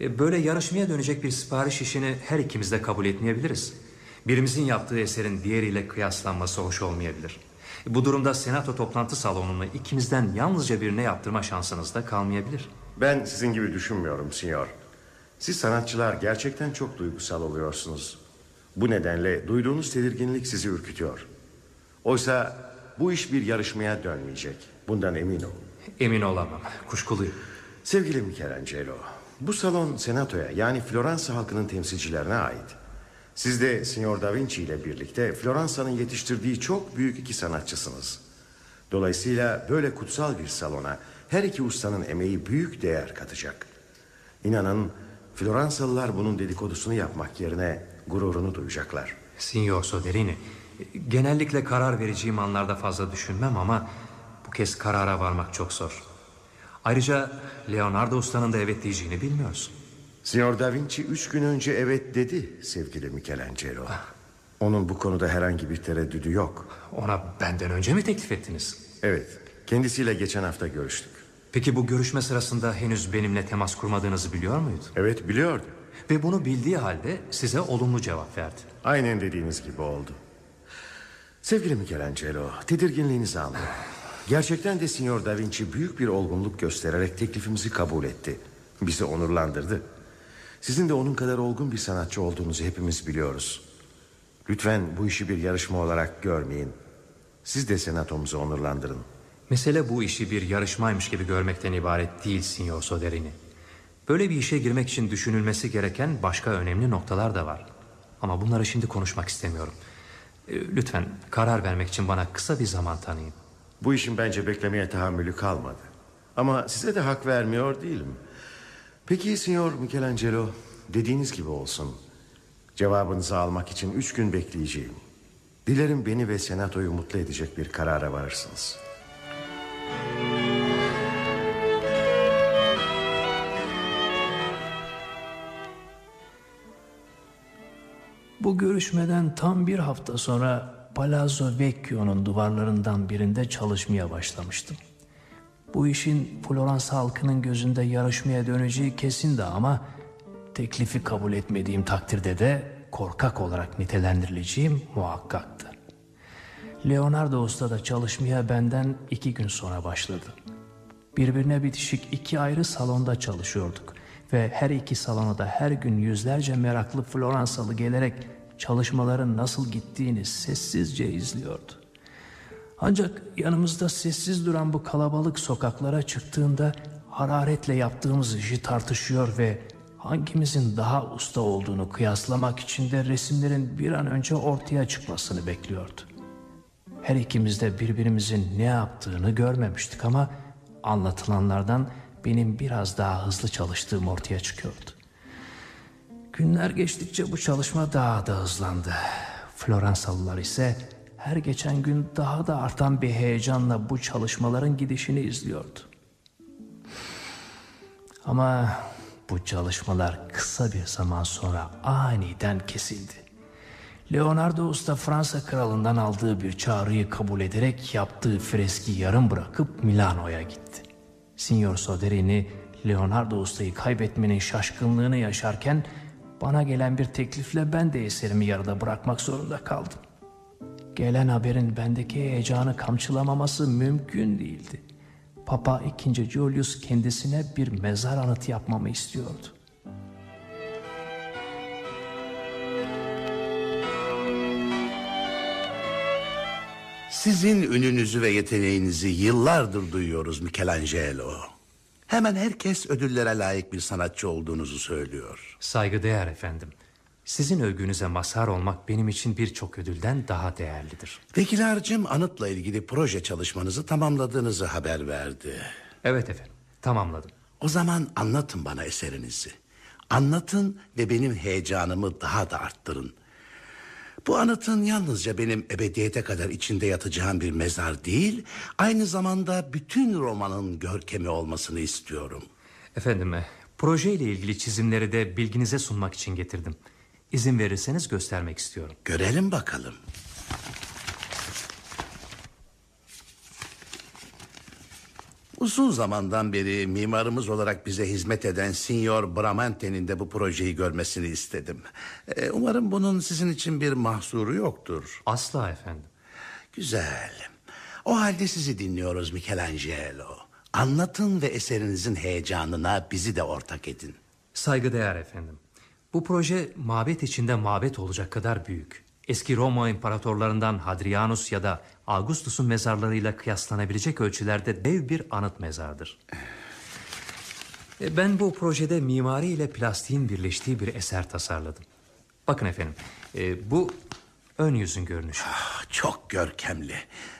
[SPEAKER 7] E, Böyle yarışmaya dönecek bir sipariş işini her ikimiz de kabul etmeyebiliriz. Birimizin yaptığı eserin diğeriyle kıyaslanması hoş olmayabilir. Bu durumda senato toplantı salonunu ikimizden yalnızca birine yaptırma şansınız da kalmayabilir.
[SPEAKER 10] Ben sizin gibi düşünmüyorum Signor. Siz sanatçılar gerçekten çok duygusal oluyorsunuz. Bu nedenle duyduğunuz tedirginlik sizi ürkütüyor. Oysa bu iş bir yarışmaya dönmeyecek. Bundan emin olun.
[SPEAKER 7] Emin olamam, kuşkuluyum.
[SPEAKER 10] Sevgili Michelangelo, bu salon senatoya yani Floransa halkının temsilcilerine ait. Siz de Signor Da Vinci ile birlikte Floransa'nın yetiştirdiği çok büyük iki sanatçısınız. Dolayısıyla böyle kutsal bir salona her iki ustanın emeği büyük değer katacak. İnanın Floransalılar bunun dedikodusunu yapmak yerine gururunu duyacaklar.
[SPEAKER 7] Signor Soderini, genellikle karar vereceğim anlarda fazla düşünmem ama bu kez karara varmak çok zor. Ayrıca Leonardo Usta'nın da evet diyeceğini bilmiyorsun.
[SPEAKER 10] Signor Da Vinci üç gün önce evet dedi sevgili Michelangelo. Onun bu konuda herhangi bir tereddüdü yok.
[SPEAKER 7] Ona benden önce mi teklif ettiniz?
[SPEAKER 10] Evet, kendisiyle geçen hafta görüştük.
[SPEAKER 7] Peki bu görüşme sırasında henüz benimle temas kurmadığınızı biliyor muydu?
[SPEAKER 10] Evet biliyordu.
[SPEAKER 7] Ve bunu bildiği halde size olumlu cevap verdi.
[SPEAKER 10] Aynen dediğiniz gibi oldu. Sevgili Michelangelo, tedirginliğinizi anlıyorum. Gerçekten de Signor Da Vinci büyük bir olgunluk göstererek teklifimizi kabul etti. Bizi onurlandırdı. Sizin de onun kadar olgun bir sanatçı olduğunuzu hepimiz biliyoruz. Lütfen bu işi bir yarışma olarak görmeyin. Siz de senatomuzu onurlandırın.
[SPEAKER 7] Mesele bu işi bir yarışmaymış gibi görmekten ibaret değil Signor Soderini. Böyle bir işe girmek için düşünülmesi gereken başka önemli noktalar da var. Ama bunları şimdi konuşmak istemiyorum. Ee, Lütfen karar vermek için bana kısa bir zaman tanıyın.
[SPEAKER 10] Bu işin bence beklemeye tahammülü kalmadı. Ama size de hak vermiyor değilim. Peki Signor Michelangelo, dediğiniz gibi olsun. Cevabınızı almak için üç gün bekleyeceğim. Dilerim beni ve senatoyu mutlu edecek bir karara varırsınız.
[SPEAKER 7] Bu görüşmeden tam bir hafta sonra Palazzo Vecchio'nun duvarlarından birinde çalışmaya başlamıştım. Bu işin Florans halkının gözünde yarışmaya döneceği kesindi ama teklifi kabul etmediğim takdirde de korkak olarak nitelendirileceğim muhakkaktı. Leonardo Usta da çalışmaya benden iki gün sonra başladı. Birbirine bitişik iki ayrı salonda çalışıyorduk ve her iki salona da her gün yüzlerce meraklı Floransalı gelerek çalışmaların nasıl gittiğini sessizce izliyordu. Ancak yanımızda sessiz duran bu kalabalık sokaklara çıktığında hararetle yaptığımız işi tartışıyor ve hangimizin daha usta olduğunu kıyaslamak için de resimlerin bir an önce ortaya çıkmasını bekliyordu. Her ikimiz de birbirimizin ne yaptığını görmemiştik ama anlatılanlardan benim biraz daha hızlı çalıştığım ortaya çıkıyordu. Günler geçtikçe bu çalışma daha da hızlandı. Floransalılar ise her geçen gün daha da artan bir heyecanla bu çalışmaların gidişini izliyordu. Ama bu çalışmalar kısa bir zaman sonra aniden kesildi. Leonardo Usta Fransa kralından aldığı bir çağrıyı kabul ederek yaptığı freski yarım bırakıp Milano'ya gitti. Signor Soderini Leonardo Usta'yı kaybetmenin şaşkınlığını yaşarken bana gelen bir teklifle ben de eserimi yarıda bırakmak zorunda kaldım. Gelen haberin bendeki heyecanı kamçılamaması mümkün değildi. Papa II. Julius kendisine bir mezar anıtı yapmamı istiyordu.
[SPEAKER 11] Sizin ününüzü ve yeteneğinizi yıllardır duyuyoruz Michelangelo. Hemen herkes ödüllere layık bir sanatçı olduğunuzu söylüyor.
[SPEAKER 7] Saygıdeğer efendim. Sizin övgünüze mazhar olmak benim için birçok ödülden daha değerlidir.
[SPEAKER 11] Vekil anıtla ilgili proje çalışmanızı tamamladığınızı haber verdi.
[SPEAKER 7] Evet efendim, tamamladım.
[SPEAKER 11] O zaman anlatın bana eserinizi. Anlatın ve benim heyecanımı daha da arttırın. Bu anıtın yalnızca benim ebediyete kadar içinde yatacağım bir mezar değil... ...aynı zamanda bütün romanın görkemi olmasını istiyorum.
[SPEAKER 7] Efendim, e, projeyle ilgili çizimleri de bilginize sunmak için getirdim. İzin verirseniz göstermek istiyorum.
[SPEAKER 11] Görelim bakalım. Uzun zamandan beri mimarımız olarak bize hizmet eden Signor Bramante'nin de bu projeyi görmesini istedim. Ee, umarım bunun sizin için bir mahsuru yoktur.
[SPEAKER 7] Asla efendim.
[SPEAKER 11] Güzel. O halde sizi dinliyoruz Michelangelo. Anlatın ve eserinizin heyecanına bizi de ortak edin.
[SPEAKER 7] Saygıdeğer efendim. Bu proje mabet içinde mabet olacak kadar büyük. Eski Roma imparatorlarından Hadrianus ya da Augustus'un mezarlarıyla kıyaslanabilecek ölçülerde dev bir anıt mezardır. E, ben bu projede mimari ile plastiğin birleştiği bir eser tasarladım. Bakın efendim, e, bu ön yüzün görünüşü.
[SPEAKER 11] Ah, çok görkemli.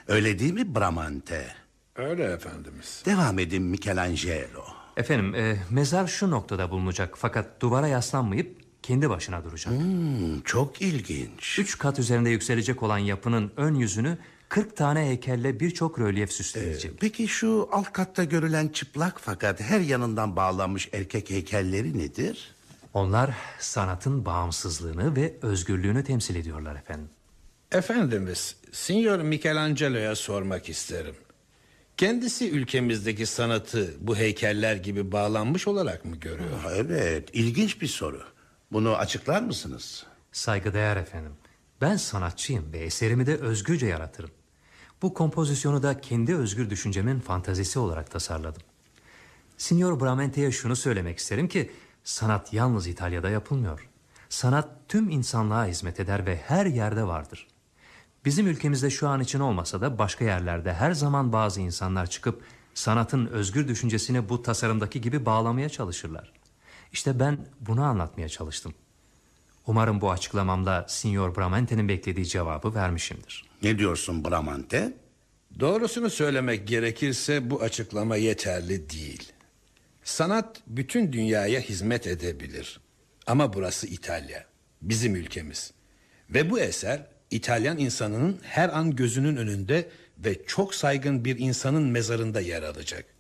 [SPEAKER 11] Öyle değil mi Bramante?
[SPEAKER 5] Öyle efendimiz.
[SPEAKER 11] Devam edin Michelangelo.
[SPEAKER 7] Efendim, e, mezar şu noktada bulunacak fakat duvara yaslanmayıp kendi başına duracak.
[SPEAKER 11] Hmm, çok ilginç.
[SPEAKER 7] Üç kat üzerinde yükselecek olan yapının ön yüzünü 40 tane heykelle birçok rölyef süsleyecek. Ee,
[SPEAKER 11] peki şu alt katta görülen çıplak fakat her yanından bağlanmış erkek heykelleri nedir?
[SPEAKER 7] Onlar sanatın bağımsızlığını ve özgürlüğünü temsil ediyorlar efendim.
[SPEAKER 12] Efendimiz, Signor Michelangelo'ya sormak isterim. Kendisi ülkemizdeki sanatı bu heykeller gibi bağlanmış olarak mı görüyor?
[SPEAKER 11] evet, ilginç bir soru. Bunu açıklar mısınız?
[SPEAKER 7] Saygıdeğer efendim. Ben sanatçıyım ve eserimi de özgürce yaratırım. Bu kompozisyonu da kendi özgür düşüncemin fantazisi olarak tasarladım. Signor Bramente'ye şunu söylemek isterim ki sanat yalnız İtalya'da yapılmıyor. Sanat tüm insanlığa hizmet eder ve her yerde vardır. Bizim ülkemizde şu an için olmasa da başka yerlerde her zaman bazı insanlar çıkıp sanatın özgür düşüncesini bu tasarımdaki gibi bağlamaya çalışırlar. İşte ben bunu anlatmaya çalıştım. Umarım bu açıklamamda Signor Bramante'nin beklediği cevabı vermişimdir.
[SPEAKER 11] Ne diyorsun Bramante?
[SPEAKER 12] Doğrusunu söylemek gerekirse bu açıklama yeterli değil. Sanat bütün dünyaya hizmet edebilir. Ama burası İtalya, bizim ülkemiz. Ve bu eser İtalyan insanının her an gözünün önünde ve çok saygın bir insanın mezarında yer alacak.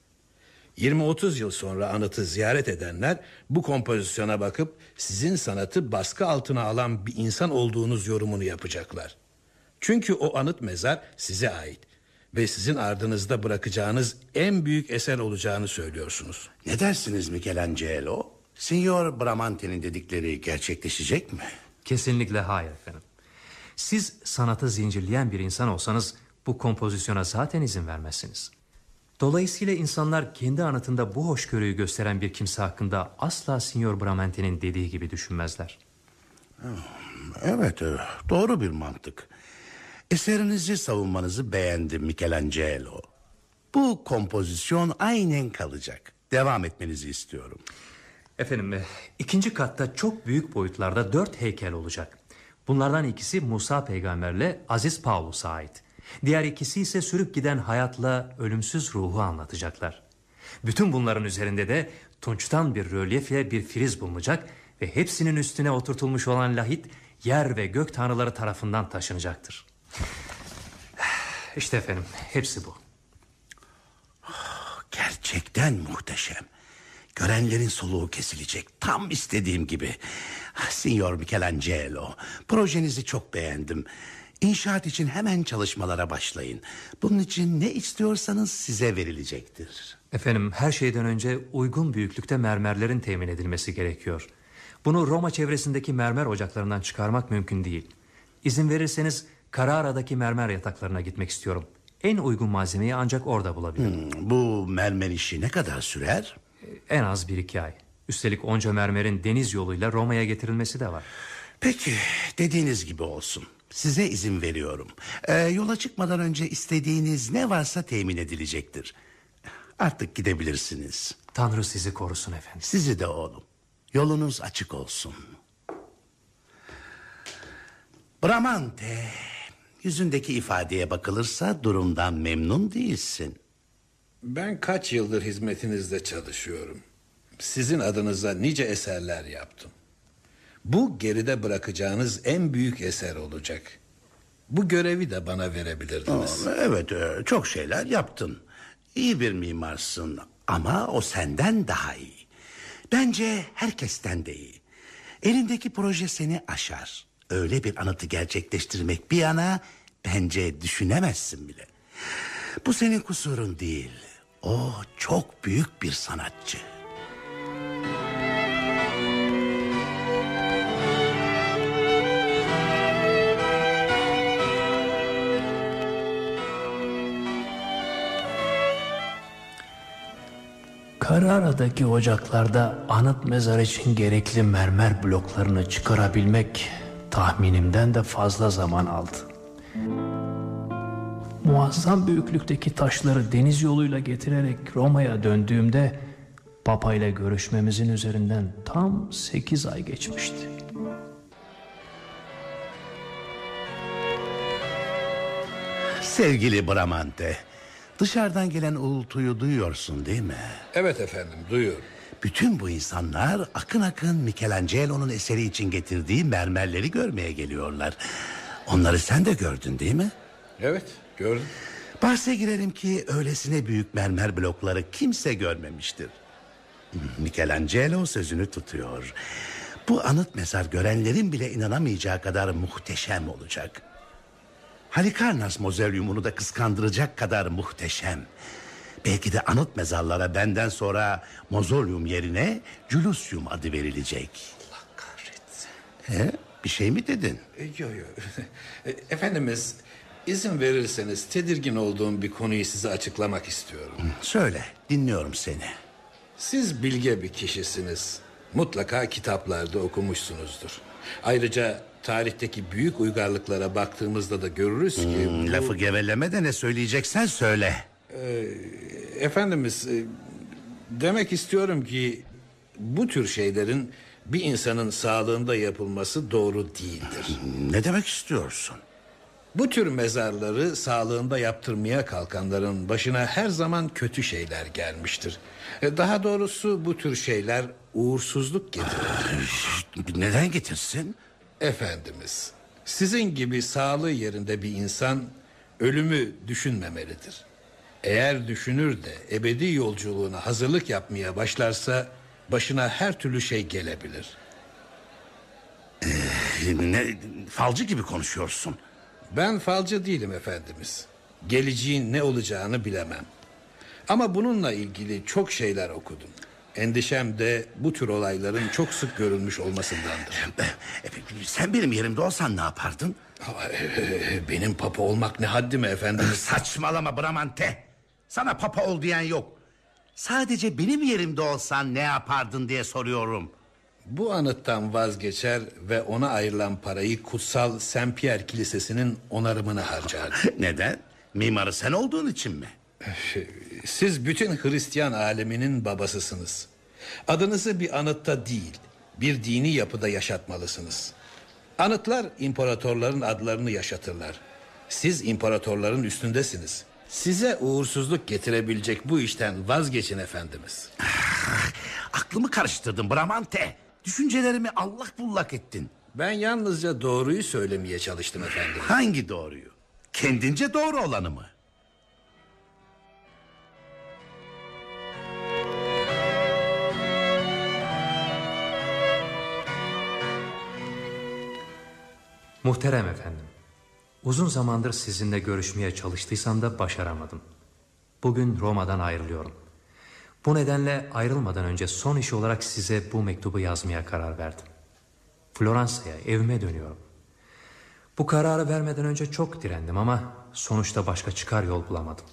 [SPEAKER 12] 20-30 yıl sonra anıtı ziyaret edenler bu kompozisyona bakıp sizin sanatı baskı altına alan bir insan olduğunuz yorumunu yapacaklar. Çünkü o anıt mezar size ait Ve sizin ardınızda bırakacağınız en büyük eser olacağını söylüyorsunuz.
[SPEAKER 11] Ne dersiniz Michelangelo? Signor Bramante'nin dedikleri gerçekleşecek mi?
[SPEAKER 7] Kesinlikle hayır efendim. Siz sanatı zincirleyen bir insan olsanız bu kompozisyona zaten izin vermezsiniz. Dolayısıyla insanlar kendi anıtında bu hoşgörüyü gösteren bir kimse hakkında asla Signor Bramante'nin dediği gibi düşünmezler.
[SPEAKER 11] Evet, doğru bir mantık. Eserinizi savunmanızı beğendim Michelangelo. Bu kompozisyon aynen kalacak. Devam etmenizi istiyorum.
[SPEAKER 7] Efendim e, ikinci katta çok büyük boyutlarda dört heykel olacak. Bunlardan ikisi Musa peygamberle Aziz Paulus'a ait. Diğer ikisi ise sürüp giden hayatla ölümsüz ruhu anlatacaklar. Bütün bunların üzerinde de tunçtan bir rölyefle bir friz bulunacak ve hepsinin üstüne oturtulmuş olan lahit yer ve gök tanrıları tarafından taşınacaktır. İşte efendim hepsi bu.
[SPEAKER 11] Gerçekten muhteşem. Görenlerin soluğu kesilecek. Tam istediğim gibi. Ah, Signor Michelangelo, projenizi çok beğendim. İnşaat için hemen çalışmalara başlayın. Bunun için ne istiyorsanız size verilecektir.
[SPEAKER 7] Efendim her şeyden önce uygun büyüklükte mermerlerin temin edilmesi gerekiyor. Bunu Roma çevresindeki mermer ocaklarından çıkarmak mümkün değil. İzin verirseniz Carrara'daki mermer yataklarına gitmek istiyorum. En uygun malzemeyi ancak orada bulabilirim.
[SPEAKER 11] Hmm, bu mermer işi ne kadar sürer?
[SPEAKER 7] En az bir iki ay. Üstelik onca mermerin deniz yoluyla Roma'ya getirilmesi de var.
[SPEAKER 11] Peki dediğiniz gibi olsun. Size izin veriyorum. Ee, yola çıkmadan önce istediğiniz ne varsa temin edilecektir. Artık gidebilirsiniz.
[SPEAKER 7] Tanrı sizi korusun efendim.
[SPEAKER 11] Sizi de oğlum. Yolunuz açık olsun. Bramante. Yüzündeki ifadeye bakılırsa durumdan memnun değilsin.
[SPEAKER 12] Ben kaç yıldır hizmetinizde çalışıyorum. Sizin adınıza nice eserler yaptım. Bu geride bırakacağınız en büyük eser olacak. Bu görevi de bana verebilirdiniz.
[SPEAKER 11] Evet e, çok şeyler yaptın. İyi bir mimarsın ama o senden daha iyi. Bence herkesten de iyi. Elindeki proje seni aşar. Öyle bir anıtı gerçekleştirmek bir yana bence düşünemezsin bile. Bu senin kusurun değil. O çok büyük bir sanatçı.
[SPEAKER 7] Carrara'daki ocaklarda anıt mezar için gerekli mermer bloklarını çıkarabilmek tahminimden de fazla zaman aldı. Muazzam büyüklükteki taşları deniz yoluyla getirerek Roma'ya döndüğümde Papa ile görüşmemizin üzerinden tam sekiz ay geçmişti.
[SPEAKER 11] Sevgili Bramante, dışarıdan gelen uğultuyu duyuyorsun değil mi?
[SPEAKER 12] Evet efendim duyuyorum.
[SPEAKER 11] Bütün bu insanlar akın akın Michelangelo'nun eseri için getirdiği mermerleri görmeye geliyorlar. Onları sen de gördün değil mi?
[SPEAKER 12] Evet gördüm.
[SPEAKER 11] Bahse girelim ki öylesine büyük mermer blokları kimse görmemiştir. Michelangelo sözünü tutuyor. Bu anıt mezar görenlerin bile inanamayacağı kadar muhteşem olacak. Halikarnas mozolyumunu da kıskandıracak kadar muhteşem. Belki de anıt mezarlara benden sonra mozolyum yerine Culusyum adı verilecek.
[SPEAKER 12] Allah kahretsin.
[SPEAKER 11] He? Bir şey mi dedin?
[SPEAKER 12] Yok yok. E, Efendimiz izin verirseniz tedirgin olduğum bir konuyu size açıklamak istiyorum.
[SPEAKER 11] Söyle, dinliyorum seni.
[SPEAKER 12] Siz bilge bir kişisiniz. Mutlaka kitaplarda okumuşsunuzdur. Ayrıca tarihteki büyük uygarlıklara baktığımızda da görürüz ki...
[SPEAKER 11] Hmm,
[SPEAKER 12] bu-
[SPEAKER 11] lafı geveleme de ne söyleyeceksen söyle.
[SPEAKER 12] Efendimiz e, demek istiyorum ki bu tür şeylerin bir insanın sağlığında yapılması doğru değildir.
[SPEAKER 11] Ne demek istiyorsun?
[SPEAKER 12] Bu tür mezarları sağlığında yaptırmaya kalkanların başına her zaman kötü şeyler gelmiştir. E, Daha doğrusu bu tür şeyler uğursuzluk getirir.
[SPEAKER 11] Neden getirsin?
[SPEAKER 12] Efendimiz, sizin gibi sağlığı yerinde bir insan ölümü düşünmemelidir. Eğer düşünür de ebedi yolculuğuna hazırlık yapmaya başlarsa başına her türlü şey gelebilir.
[SPEAKER 11] Ne, falcı gibi konuşuyorsun.
[SPEAKER 12] Ben falcı değilim efendimiz. Geleceğin ne olacağını bilemem. Ama bununla ilgili çok şeyler okudum. Endişem de bu tür olayların çok sık görülmüş olmasındandır.
[SPEAKER 11] Sen benim yerimde olsan ne yapardın?
[SPEAKER 12] Benim papa olmak ne haddime efendimiz?
[SPEAKER 11] Saçmalama Bramante. Sana papa ol diyen yok. Sadece benim yerimde olsan ne yapardın diye soruyorum.
[SPEAKER 12] Bu anıttan vazgeçer ve ona ayrılan parayı kutsal Saint Pierre Kilisesi'nin onarımına harcardı.
[SPEAKER 11] Neden? Mimarı sen olduğun için mi?
[SPEAKER 12] Siz bütün Hristiyan aleminin babasısınız. Adınızı bir anıtta değil, bir dini yapıda yaşatmalısınız. Anıtlar imparatorların adlarını yaşatırlar. Siz imparatorların üstündesiniz. Size uğursuzluk getirebilecek bu işten vazgeçin efendimiz.
[SPEAKER 11] Aklımı karıştırdın Bramante. Düşüncelerimi allak bullak ettin.
[SPEAKER 12] Ben yalnızca doğruyu söylemeye çalıştım efendim.
[SPEAKER 11] Hangi doğruyu? Kendince doğru olanı mı?
[SPEAKER 7] Muhterem efendim. Uzun zamandır sizinle görüşmeye çalıştıysam da başaramadım. Bugün Roma'dan ayrılıyorum. Bu nedenle ayrılmadan önce son iş olarak size bu mektubu yazmaya karar verdim. Floransa'ya evime dönüyorum. Bu kararı vermeden önce çok direndim ama sonuçta başka çıkar yol bulamadım.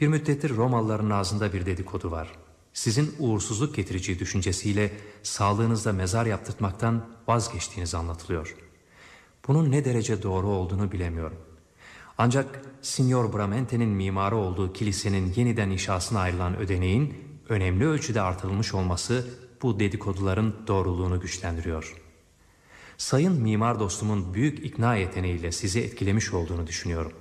[SPEAKER 7] Bir müddettir Romalıların ağzında bir dedikodu var. Sizin uğursuzluk getireceği düşüncesiyle sağlığınızda mezar yaptırtmaktan vazgeçtiğiniz anlatılıyor. Bunun ne derece doğru olduğunu bilemiyorum. Ancak Signor Bramente'nin mimarı olduğu kilisenin yeniden inşasına ayrılan ödeneğin önemli ölçüde artırılmış olması bu dedikoduların doğruluğunu güçlendiriyor. Sayın mimar dostumun büyük ikna yeteneğiyle sizi etkilemiş olduğunu düşünüyorum.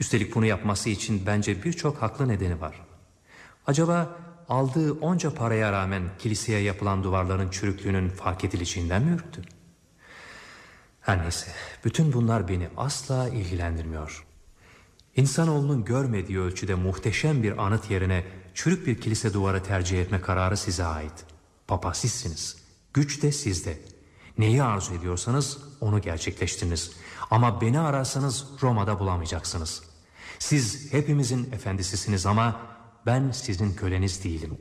[SPEAKER 7] Üstelik bunu yapması için bence birçok haklı nedeni var. Acaba aldığı onca paraya rağmen kiliseye yapılan duvarların çürüklüğünün fark edileceğinden mi ürktü? Her neyse, bütün bunlar beni asla ilgilendirmiyor. İnsanoğlunun görmediği ölçüde muhteşem bir anıt yerine çürük bir kilise duvarı tercih etme kararı size ait. Papa sizsiniz. Güç de sizde. Neyi arzu ediyorsanız onu gerçekleştiriniz. Ama beni ararsanız Roma'da bulamayacaksınız. Siz hepimizin efendisisiniz ama ben sizin köleniz değilim.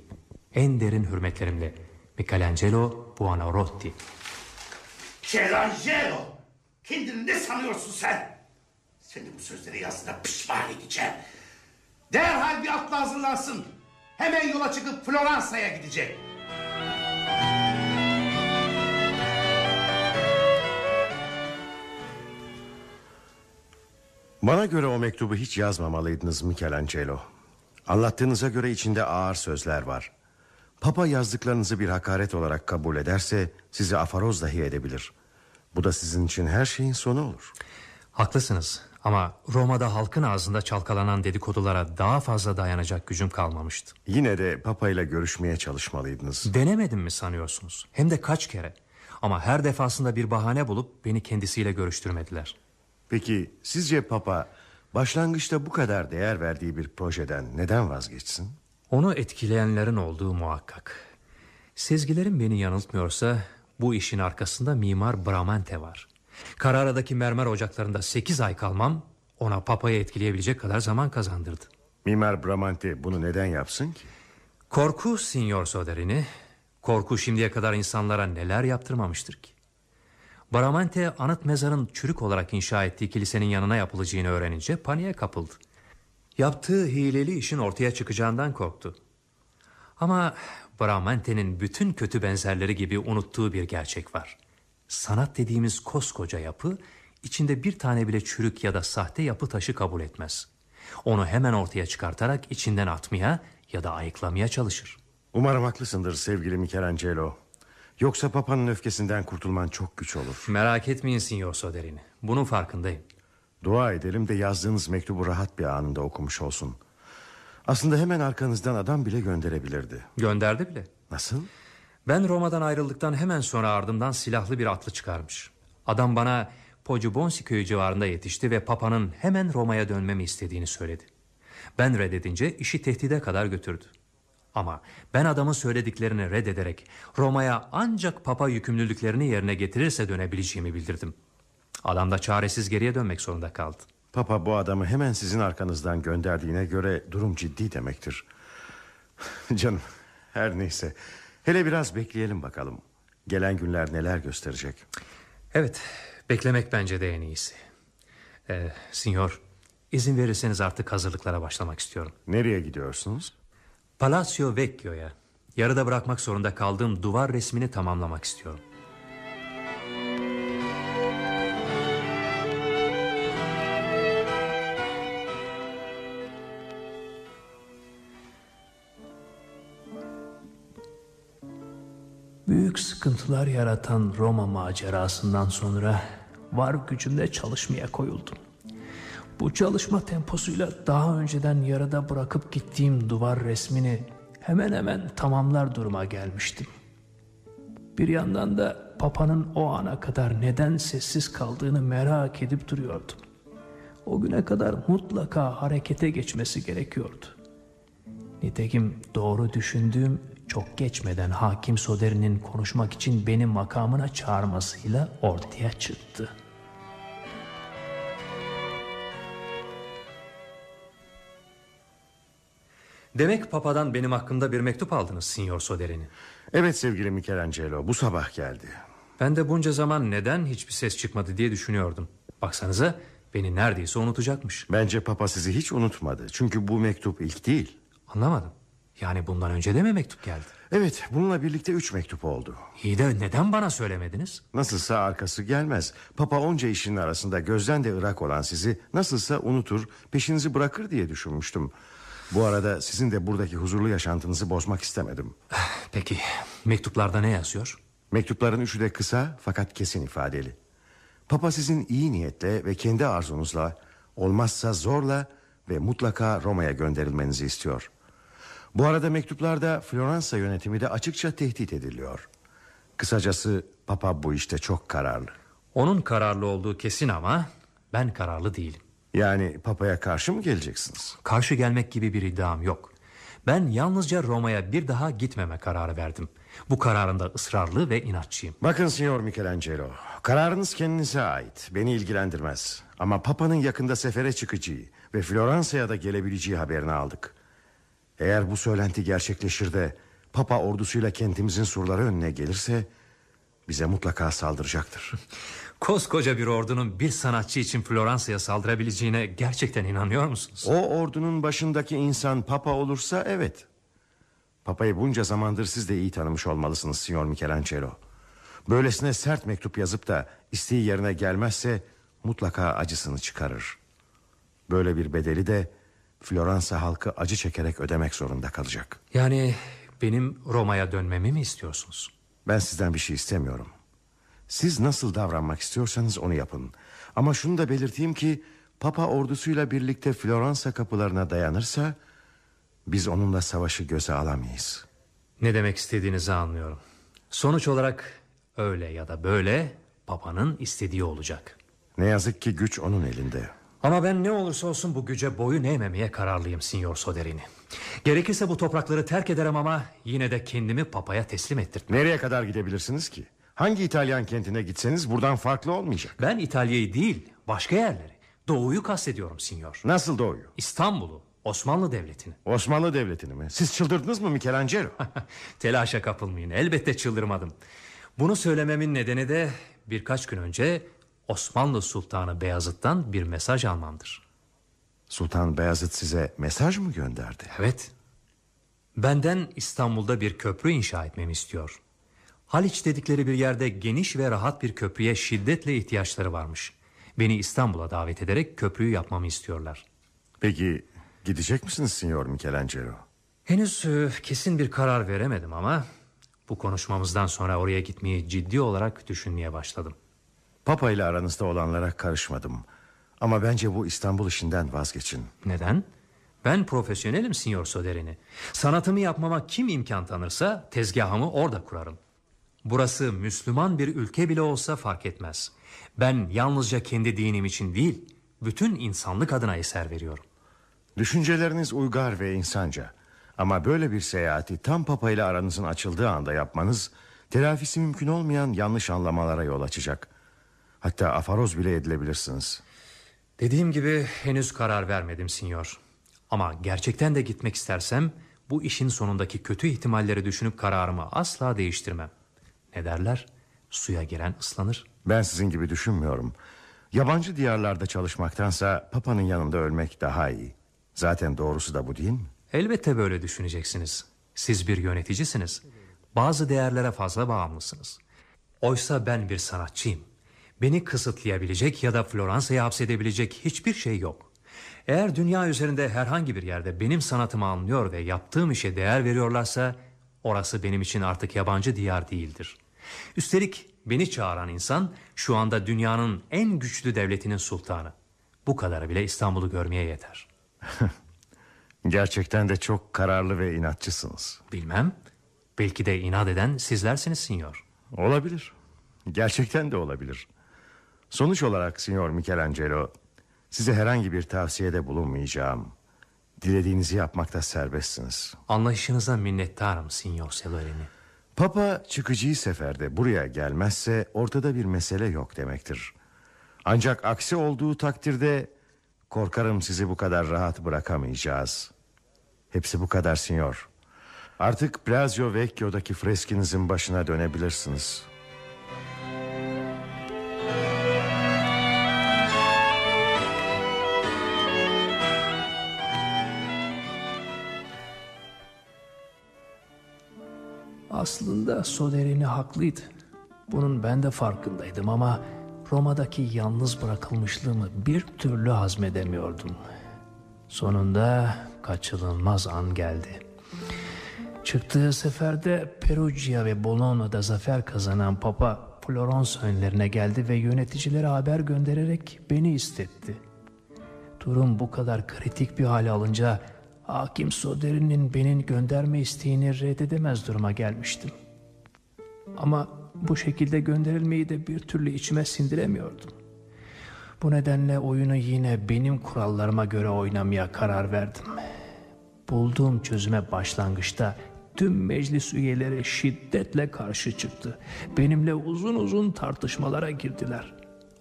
[SPEAKER 7] En derin hürmetlerimle Michelangelo Buonarroti.
[SPEAKER 11] Michelangelo! Kendini ne sanıyorsun sen? Seni bu sözleri yazdığına pişman edeceğim. Derhal bir atla hazırlansın. Hemen yola çıkıp Floransa'ya gidecek. Bana göre o mektubu hiç yazmamalıydınız Michelangelo. Anlattığınıza göre içinde ağır sözler var. Papa yazdıklarınızı bir hakaret olarak kabul ederse sizi afaroz dahi edebilir. Bu da sizin için her şeyin sonu olur.
[SPEAKER 7] Haklısınız ama Roma'da halkın ağzında çalkalanan dedikodulara daha fazla dayanacak gücüm kalmamıştı.
[SPEAKER 10] Yine de Papa ile görüşmeye çalışmalıydınız.
[SPEAKER 7] Denemedim mi sanıyorsunuz? Hem de kaç kere. Ama her defasında bir bahane bulup beni kendisiyle görüştürmediler.
[SPEAKER 10] Peki sizce Papa başlangıçta bu kadar değer verdiği bir projeden neden vazgeçsin?
[SPEAKER 7] Onu etkileyenlerin olduğu muhakkak. Sezgilerim beni yanıltmıyorsa bu işin arkasında mimar Bramante var. Karara'daki mermer ocaklarında 8 ay kalmam ona papayı etkileyebilecek kadar zaman kazandırdı.
[SPEAKER 10] Mimar Bramante bunu neden yapsın ki?
[SPEAKER 7] Korku Signor Soderini, korku şimdiye kadar insanlara neler yaptırmamıştır ki? Bramante anıt mezarın çürük olarak inşa ettiği kilisenin yanına yapılacağını öğrenince paniğe kapıldı. Yaptığı hileli işin ortaya çıkacağından korktu. Ama Bramante'nin bütün kötü benzerleri gibi unuttuğu bir gerçek var. Sanat dediğimiz koskoca yapı içinde bir tane bile çürük ya da sahte yapı taşı kabul etmez. Onu hemen ortaya çıkartarak içinden atmaya ya da ayıklamaya çalışır.
[SPEAKER 10] Umarım haklısındır sevgili Michelangelo. Yoksa Papa'nın öfkesinden kurtulman çok güç olur.
[SPEAKER 7] Merak etmeyin Signor Soderini. Bunun farkındayım.
[SPEAKER 10] Dua edelim de yazdığınız mektubu rahat bir anında okumuş olsun. Aslında hemen arkanızdan adam bile gönderebilirdi.
[SPEAKER 7] Gönderdi bile.
[SPEAKER 10] Nasıl?
[SPEAKER 7] Ben Roma'dan ayrıldıktan hemen sonra ardımdan silahlı bir atlı çıkarmış. Adam bana Poggibonsi köyü civarında yetişti ve Papa'nın hemen Roma'ya dönmemi istediğini söyledi. Ben reddedince işi tehdide kadar götürdü. Ama ben adamın söylediklerini reddederek Roma'ya ancak Papa yükümlülüklerini yerine getirirse dönebileceğimi bildirdim. Adam da çaresiz geriye dönmek zorunda kaldı.
[SPEAKER 10] Papa bu adamı hemen sizin arkanızdan gönderdiğine göre durum ciddi demektir. Canım her neyse. Hele biraz bekleyelim bakalım. Gelen günler neler gösterecek.
[SPEAKER 7] Evet beklemek bence de en iyisi. Ee, sinyor izin verirseniz artık hazırlıklara başlamak istiyorum.
[SPEAKER 10] Nereye gidiyorsunuz?
[SPEAKER 7] Palacio Vecchio'ya. Yarıda bırakmak zorunda kaldığım duvar resmini tamamlamak istiyorum. Büyük sıkıntılar yaratan Roma macerasından sonra var gücümle çalışmaya koyuldum. Bu çalışma temposuyla daha önceden yarıda bırakıp gittiğim duvar resmini hemen hemen tamamlar duruma gelmiştim. Bir yandan da Papa'nın o ana kadar neden sessiz kaldığını merak edip duruyordum. O güne kadar mutlaka harekete geçmesi gerekiyordu. Nitekim doğru düşündüğüm çok geçmeden hakim Soderi'nin konuşmak için beni makamına çağırmasıyla ortaya çıktı. Demek papadan benim hakkımda bir mektup aldınız Signor Soderini.
[SPEAKER 10] Evet sevgili Michelangelo bu sabah geldi.
[SPEAKER 7] Ben de bunca zaman neden hiçbir ses çıkmadı diye düşünüyordum. Baksanıza beni neredeyse unutacakmış.
[SPEAKER 10] Bence papa sizi hiç unutmadı. Çünkü bu mektup ilk değil.
[SPEAKER 7] Anlamadım. Yani bundan önce de mi mektup geldi?
[SPEAKER 10] Evet bununla birlikte üç mektup oldu.
[SPEAKER 7] İyi de neden bana söylemediniz?
[SPEAKER 10] Nasılsa arkası gelmez. Papa onca işin arasında gözden de ırak olan sizi nasılsa unutur peşinizi bırakır diye düşünmüştüm. Bu arada sizin de buradaki huzurlu yaşantınızı bozmak istemedim.
[SPEAKER 7] Peki mektuplarda ne yazıyor?
[SPEAKER 10] Mektupların üçü de kısa fakat kesin ifadeli. Papa sizin iyi niyetle ve kendi arzunuzla olmazsa zorla ve mutlaka Roma'ya gönderilmenizi istiyor. Bu arada mektuplarda Floransa yönetimi de açıkça tehdit ediliyor. Kısacası Papa bu işte çok kararlı.
[SPEAKER 7] Onun kararlı olduğu kesin ama ben kararlı değilim.
[SPEAKER 10] Yani Papa'ya karşı mı geleceksiniz?
[SPEAKER 7] Karşı gelmek gibi bir iddiam yok. Ben yalnızca Roma'ya bir daha gitmeme kararı verdim. Bu kararında ısrarlı ve inatçıyım.
[SPEAKER 10] Bakın Signor Michelangelo, kararınız kendinize ait. Beni ilgilendirmez. Ama Papa'nın yakında sefere çıkacağı ve Floransa'ya da gelebileceği haberini aldık. Eğer bu söylenti gerçekleşir de Papa ordusuyla kentimizin surları önüne gelirse bize mutlaka saldıracaktır.
[SPEAKER 7] Koskoca bir ordunun bir sanatçı için Floransa'ya saldırabileceğine gerçekten inanıyor musunuz?
[SPEAKER 10] O ordunun başındaki insan Papa olursa evet. Papa'yı bunca zamandır siz de iyi tanımış olmalısınız Signor Michelangelo. Böylesine sert mektup yazıp da isteği yerine gelmezse mutlaka acısını çıkarır. Böyle bir bedeli de Floransa halkı acı çekerek ödemek zorunda kalacak.
[SPEAKER 7] Yani benim Roma'ya dönmemi mi istiyorsunuz?
[SPEAKER 10] Ben sizden bir şey istemiyorum. Siz nasıl davranmak istiyorsanız onu yapın. Ama şunu da belirteyim ki Papa ordusuyla birlikte Floransa kapılarına dayanırsa biz onunla savaşı göze alamayız.
[SPEAKER 7] Ne demek istediğinizi anlıyorum. Sonuç olarak öyle ya da böyle Papa'nın istediği olacak.
[SPEAKER 10] Ne yazık ki güç onun elinde.
[SPEAKER 7] Ama ben ne olursa olsun bu güce boyun eğmemeye kararlıyım Signor Soderini. Gerekirse bu toprakları terk ederim ama yine de kendimi papaya teslim ettirtmem.
[SPEAKER 10] Nereye kadar gidebilirsiniz ki? Hangi İtalyan kentine gitseniz buradan farklı olmayacak.
[SPEAKER 7] Ben İtalya'yı değil başka yerleri. Doğuyu kastediyorum Signor.
[SPEAKER 10] Nasıl doğuyu?
[SPEAKER 7] İstanbul'u, Osmanlı Devleti'ni.
[SPEAKER 10] Osmanlı Devleti'ni mi? Siz çıldırdınız mı Michelangelo?
[SPEAKER 7] Telaşa kapılmayın elbette çıldırmadım. Bunu söylememin nedeni de birkaç gün önce Osmanlı Sultanı Beyazıt'tan bir mesaj almamdır.
[SPEAKER 10] Sultan Beyazıt size mesaj mı gönderdi?
[SPEAKER 7] Evet. Benden İstanbul'da bir köprü inşa etmemi istiyor. Haliç dedikleri bir yerde geniş ve rahat bir köprüye şiddetle ihtiyaçları varmış. Beni İstanbul'a davet ederek köprüyü yapmamı istiyorlar.
[SPEAKER 10] Peki gidecek misiniz Signor Michelangelo?
[SPEAKER 7] Henüz e, kesin bir karar veremedim ama bu konuşmamızdan sonra oraya gitmeyi ciddi olarak düşünmeye başladım.
[SPEAKER 10] Papa ile aranızda olanlara karışmadım. Ama bence bu İstanbul işinden vazgeçin.
[SPEAKER 7] Neden? Ben profesyonelim Signor Soderini. Sanatımı yapmama kim imkan tanırsa tezgahımı orada kurarım. Burası Müslüman bir ülke bile olsa fark etmez. Ben yalnızca kendi dinim için değil, bütün insanlık adına eser veriyorum.
[SPEAKER 10] Düşünceleriniz uygar ve insanca. Ama böyle bir seyahati tam Papa ile aranızın açıldığı anda yapmanız... ...telafisi mümkün olmayan yanlış anlamalara yol açacak. Hatta afaroz bile edilebilirsiniz.
[SPEAKER 7] Dediğim gibi henüz karar vermedim sinyor. Ama gerçekten de gitmek istersem bu işin sonundaki kötü ihtimalleri düşünüp kararımı asla değiştirmem. Ne derler? Suya giren ıslanır.
[SPEAKER 10] Ben sizin gibi düşünmüyorum. Yabancı diyarlarda çalışmaktansa papanın yanında ölmek daha iyi. Zaten doğrusu da bu değil mi?
[SPEAKER 7] Elbette böyle düşüneceksiniz. Siz bir yöneticisiniz. Bazı değerlere fazla bağımlısınız. Oysa ben bir sanatçıyım. Beni kısıtlayabilecek ya da Floransa'ya hapsedebilecek hiçbir şey yok. Eğer dünya üzerinde herhangi bir yerde benim sanatımı anlıyor ve yaptığım işe değer veriyorlarsa orası benim için artık yabancı diyar değildir. Üstelik beni çağıran insan şu anda dünyanın en güçlü devletinin sultanı. Bu kadarı bile İstanbul'u görmeye yeter.
[SPEAKER 10] Gerçekten de çok kararlı ve inatçısınız.
[SPEAKER 7] Bilmem. Belki de inat eden sizlersiniz sinyor.
[SPEAKER 10] Olabilir. Gerçekten de olabilir. Sonuç olarak Signor Michelangelo size herhangi bir tavsiyede bulunmayacağım. Dilediğinizi yapmakta serbestsiniz.
[SPEAKER 7] Anlayışınıza minnettarım Signor Severini.
[SPEAKER 10] Papa çıkıcıyı seferde buraya gelmezse ortada bir mesele yok demektir. Ancak aksi olduğu takdirde korkarım sizi bu kadar rahat bırakamayacağız. Hepsi bu kadar sinyor. Artık Plazio Vecchio'daki freskinizin başına dönebilirsiniz.
[SPEAKER 7] Aslında Soderini haklıydı. Bunun ben de farkındaydım ama Roma'daki yalnız bırakılmışlığımı bir türlü hazmedemiyordum. Sonunda kaçınılmaz an geldi. Çıktığı seferde Perugia ve Bologna'da zafer kazanan Papa Florence önlerine geldi ve yöneticilere haber göndererek beni istetti. Durum bu kadar kritik bir hale alınca Hakim Soderi'nin beni gönderme isteğini reddedemez duruma gelmiştim. Ama bu şekilde gönderilmeyi de bir türlü içime sindiremiyordum. Bu nedenle oyunu yine benim kurallarıma göre oynamaya karar verdim. Bulduğum çözüme başlangıçta tüm meclis üyeleri şiddetle karşı çıktı. Benimle uzun uzun tartışmalara girdiler.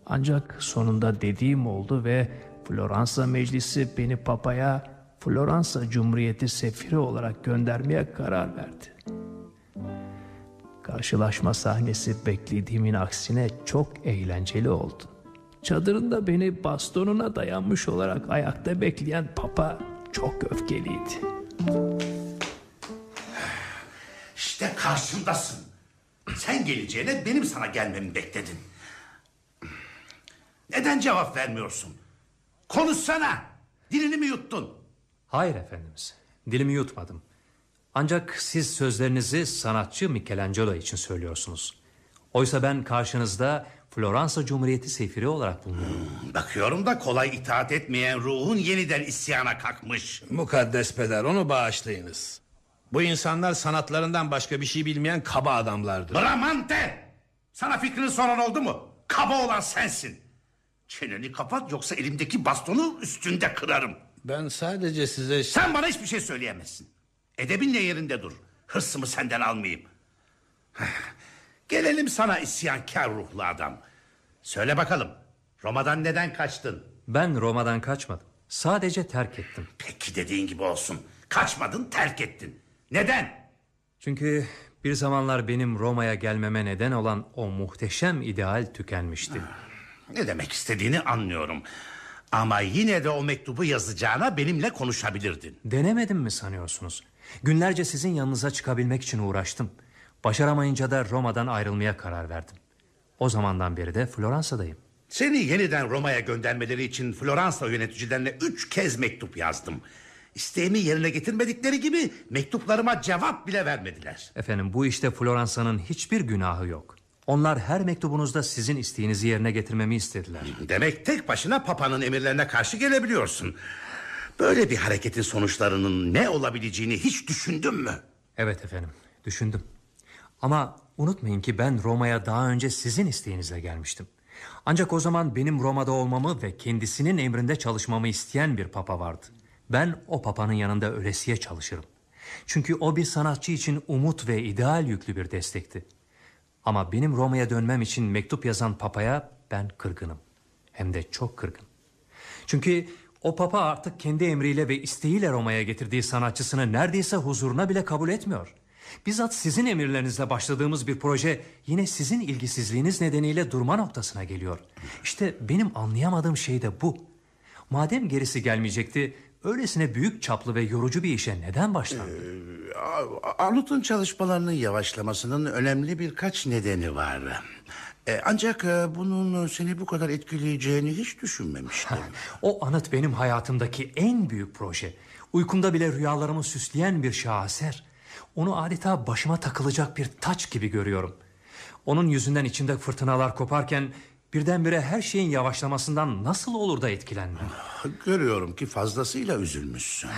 [SPEAKER 7] Ancak sonunda dediğim oldu ve Floransa Meclisi beni papaya Floransa Cumhuriyeti sefiri olarak göndermeye karar verdi. Karşılaşma sahnesi beklediğimin aksine çok eğlenceli oldu. Çadırında beni bastonuna dayanmış olarak ayakta bekleyen papa çok öfkeliydi.
[SPEAKER 11] İşte karşımdasın. Sen geleceğine benim sana gelmemi bekledin. Neden cevap vermiyorsun? Konuşsana. Dilini mi yuttun?
[SPEAKER 7] Hayır efendimiz. Dilimi yutmadım. Ancak siz sözlerinizi sanatçı Michelangelo için söylüyorsunuz. Oysa ben karşınızda Floransa Cumhuriyeti sefiri olarak bulunuyorum.
[SPEAKER 11] Hmm, bakıyorum da kolay itaat etmeyen ruhun yeniden isyana kalkmış.
[SPEAKER 12] Mukaddes peder onu bağışlayınız. Bu insanlar sanatlarından başka bir şey bilmeyen kaba adamlardır.
[SPEAKER 11] Bramante! Sana fikrini soran oldu mu? Kaba olan sensin. Çeneni kapat yoksa elimdeki bastonu üstünde kırarım.
[SPEAKER 12] Ben sadece size...
[SPEAKER 11] Sen bana hiçbir şey söyleyemezsin. Edebinle yerinde dur. Hırsımı senden almayayım. Gelelim sana isyankar ruhlu adam. Söyle bakalım. Roma'dan neden kaçtın?
[SPEAKER 7] Ben Roma'dan kaçmadım. Sadece terk ettim.
[SPEAKER 11] Peki dediğin gibi olsun. Kaçmadın terk ettin. Neden?
[SPEAKER 7] Çünkü bir zamanlar benim Roma'ya gelmeme neden olan o muhteşem ideal tükenmişti.
[SPEAKER 11] Ne demek istediğini anlıyorum. Ama yine de o mektubu yazacağına benimle konuşabilirdin.
[SPEAKER 7] Denemedim mi sanıyorsunuz? Günlerce sizin yanınıza çıkabilmek için uğraştım. Başaramayınca da Roma'dan ayrılmaya karar verdim. O zamandan beri de Floransa'dayım.
[SPEAKER 11] Seni yeniden Roma'ya göndermeleri için Floransa yöneticilerine üç kez mektup yazdım. İsteğimi yerine getirmedikleri gibi mektuplarıma cevap bile vermediler.
[SPEAKER 7] Efendim bu işte Floransa'nın hiçbir günahı yok. Onlar her mektubunuzda sizin isteğinizi yerine getirmemi istediler.
[SPEAKER 11] Demek tek başına papanın emirlerine karşı gelebiliyorsun. Böyle bir hareketin sonuçlarının ne olabileceğini hiç düşündün mü?
[SPEAKER 7] Evet efendim, düşündüm. Ama unutmayın ki ben Roma'ya daha önce sizin isteğinizle gelmiştim. Ancak o zaman benim Roma'da olmamı ve kendisinin emrinde çalışmamı isteyen bir papa vardı. Ben o papanın yanında ölesiye çalışırım. Çünkü o bir sanatçı için umut ve ideal yüklü bir destekti. Ama benim Roma'ya dönmem için mektup yazan papaya ben kırgınım. Hem de çok kırgın. Çünkü o papa artık kendi emriyle ve isteğiyle Roma'ya getirdiği sanatçısını neredeyse huzuruna bile kabul etmiyor. Bizzat sizin emirlerinizle başladığımız bir proje yine sizin ilgisizliğiniz nedeniyle durma noktasına geliyor. İşte benim anlayamadığım şey de bu. Madem gerisi gelmeyecekti, öylesine büyük çaplı ve yorucu bir işe neden başlandı?
[SPEAKER 11] Ee, Arnavut'un çalışmalarının yavaşlamasının önemli birkaç nedeni var. Ee, ancak e, bunun seni bu kadar etkileyeceğini hiç düşünmemiştim.
[SPEAKER 7] o anıt benim hayatımdaki en büyük proje. Uykumda bile rüyalarımı süsleyen bir şaheser. Onu adeta başıma takılacak bir taç gibi görüyorum. Onun yüzünden içinde fırtınalar koparken birdenbire her şeyin yavaşlamasından nasıl olur da etkilenmem?
[SPEAKER 11] Görüyorum ki fazlasıyla üzülmüşsün.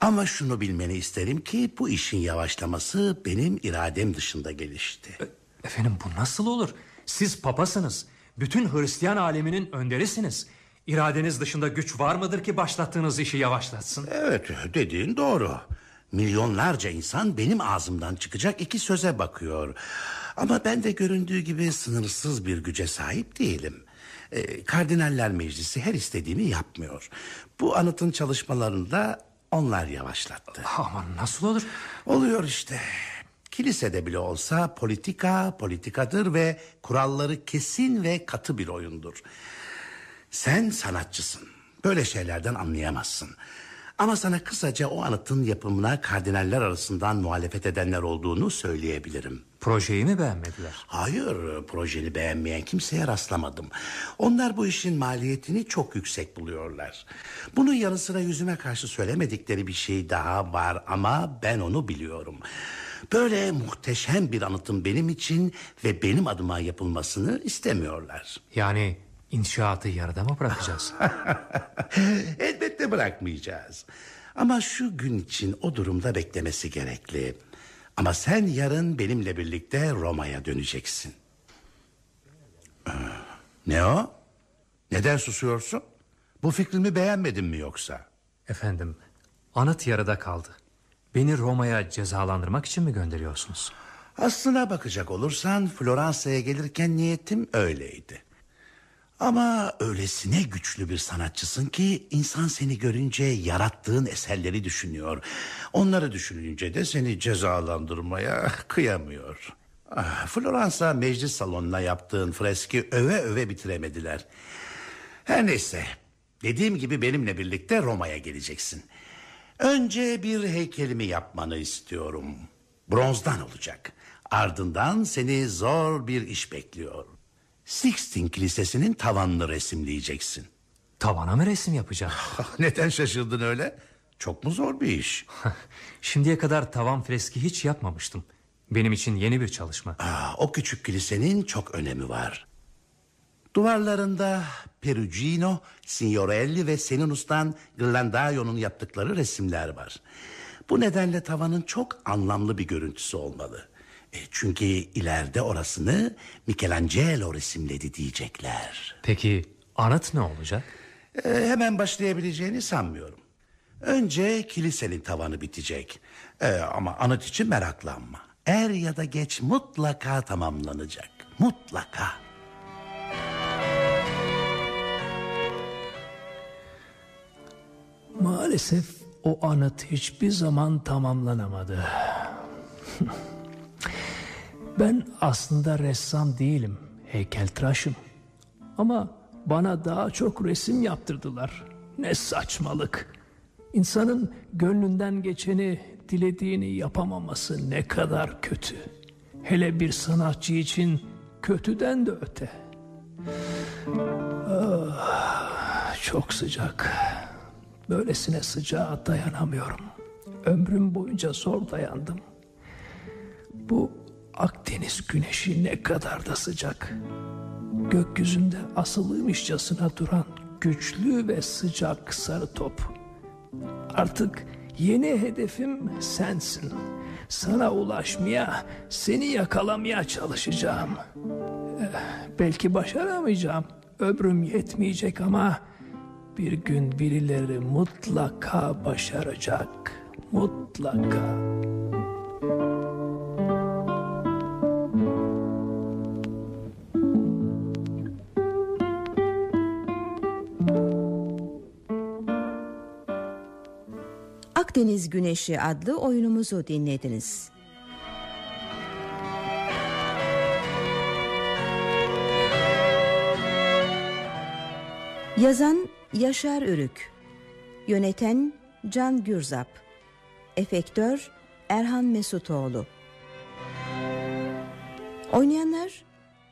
[SPEAKER 11] Ama şunu bilmeni isterim ki bu işin yavaşlaması benim iradem dışında gelişti.
[SPEAKER 7] Efendim bu nasıl olur? Siz papasınız. Bütün Hristiyan aleminin önderisiniz. İradeniz dışında güç var mıdır ki başlattığınız işi yavaşlatsın?
[SPEAKER 11] Evet dediğin doğru. Milyonlarca insan benim ağzımdan çıkacak iki söze bakıyor. Ama ben de göründüğü gibi sınırsız bir güce sahip değilim. E, Kardinaller Meclisi her istediğini yapmıyor. Bu anıtın çalışmalarını da onlar yavaşlattı.
[SPEAKER 7] Aman nasıl olur?
[SPEAKER 11] Oluyor işte. Kilisede bile olsa politika politikadır ve kuralları kesin ve katı bir oyundur. Sen sanatçısın. Böyle şeylerden anlayamazsın. Ama sana kısaca o anıtın yapımına kardinaller arasından muhalefet edenler olduğunu söyleyebilirim.
[SPEAKER 7] Projeyi mi beğenmediler?
[SPEAKER 11] Hayır, projeni beğenmeyen kimseye rastlamadım. Onlar bu işin maliyetini çok yüksek buluyorlar. Bunun yanı sıra yüzüme karşı söylemedikleri bir şey daha var ama ben onu biliyorum. Böyle muhteşem bir anıtın benim için ve benim adıma yapılmasını istemiyorlar.
[SPEAKER 7] Yani inşaatı yarıda mı bırakacağız?
[SPEAKER 11] Elbette bırakmayacağız. Ama şu gün için o durumda beklemesi gerekli. Ama sen yarın benimle birlikte Roma'ya döneceksin. Ee, ne o? Neden susuyorsun? Bu fikrimi beğenmedin mi yoksa?
[SPEAKER 7] Efendim, anıt yarıda kaldı. Beni Roma'ya cezalandırmak için mi gönderiyorsunuz?
[SPEAKER 11] Aslına bakacak olursan Floransa'ya gelirken niyetim öyleydi. Ama öylesine güçlü bir sanatçısın ki insan seni görünce yarattığın eserleri düşünüyor. Onları düşününce de seni cezalandırmaya kıyamıyor. Ah, Floransa meclis salonuna yaptığın freski öve öve bitiremediler. Her neyse dediğim gibi benimle birlikte Roma'ya geleceksin. Önce bir heykelimi yapmanı istiyorum. Bronzdan olacak. Ardından seni zor bir iş bekliyor. Sixtin Kilisesi'nin tavanını resimleyeceksin.
[SPEAKER 7] Tavana mı resim yapacağım?
[SPEAKER 11] Neden şaşırdın öyle? Çok mu zor bir iş?
[SPEAKER 7] Şimdiye kadar tavan freski hiç yapmamıştım. Benim için yeni bir çalışma.
[SPEAKER 11] Aa, o küçük kilisenin çok önemi var. Duvarlarında Perugino, Signorelli ve senin ustan Ghirlandaio'nun yaptıkları resimler var. Bu nedenle tavanın çok anlamlı bir görüntüsü olmalı. E, çünkü ileride orasını Michelangelo resimledi diyecekler.
[SPEAKER 7] Peki anıt ne olacak?
[SPEAKER 11] E, hemen başlayabileceğini sanmıyorum. Önce kilisenin tavanı bitecek. E, ama anıt için meraklanma. Er ya da geç mutlaka tamamlanacak. Mutlaka.
[SPEAKER 7] Maalesef o anıt hiçbir zaman tamamlanamadı. ben aslında ressam değilim, heykeltıraşım. Ama bana daha çok resim yaptırdılar. Ne saçmalık. İnsanın gönlünden geçeni, dilediğini yapamaması ne kadar kötü. Hele bir sanatçı için kötüden de öte. Ah, çok sıcak. Böylesine sıcağa dayanamıyorum. Ömrüm boyunca zor dayandım. Bu Akdeniz güneşi ne kadar da sıcak. Gökyüzünde asılıymışçasına duran güçlü ve sıcak sarı top. Artık yeni hedefim sensin. Sana ulaşmaya, seni yakalamaya çalışacağım. Eh, belki başaramayacağım. Ömrüm yetmeyecek ama bir gün birileri mutlaka başaracak. Mutlaka.
[SPEAKER 1] Akdeniz Güneşi adlı oyunumuzu dinlediniz. Yazan Yaşar Ürük. Yöneten Can Gürzap. Efektör Erhan Mesutoğlu. Oynayanlar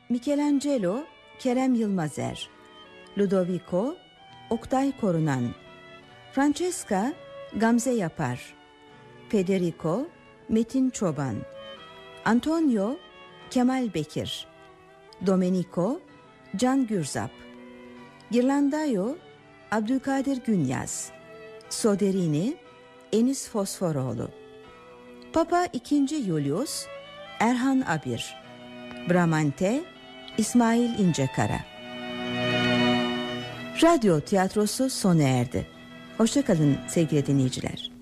[SPEAKER 1] Michelangelo Kerem Yılmazer. Ludovico Oktay Korunan. Francesca Gamze Yapar Federico Metin Çoban Antonio Kemal Bekir Domenico Can Gürzap Girlandayo Abdülkadir Günyaz Soderini Enis Fosforoğlu Papa II. Julius Erhan Abir Bramante İsmail İncekara Radyo tiyatrosu sona erdi. Hoşçakalın sevgili dinleyiciler.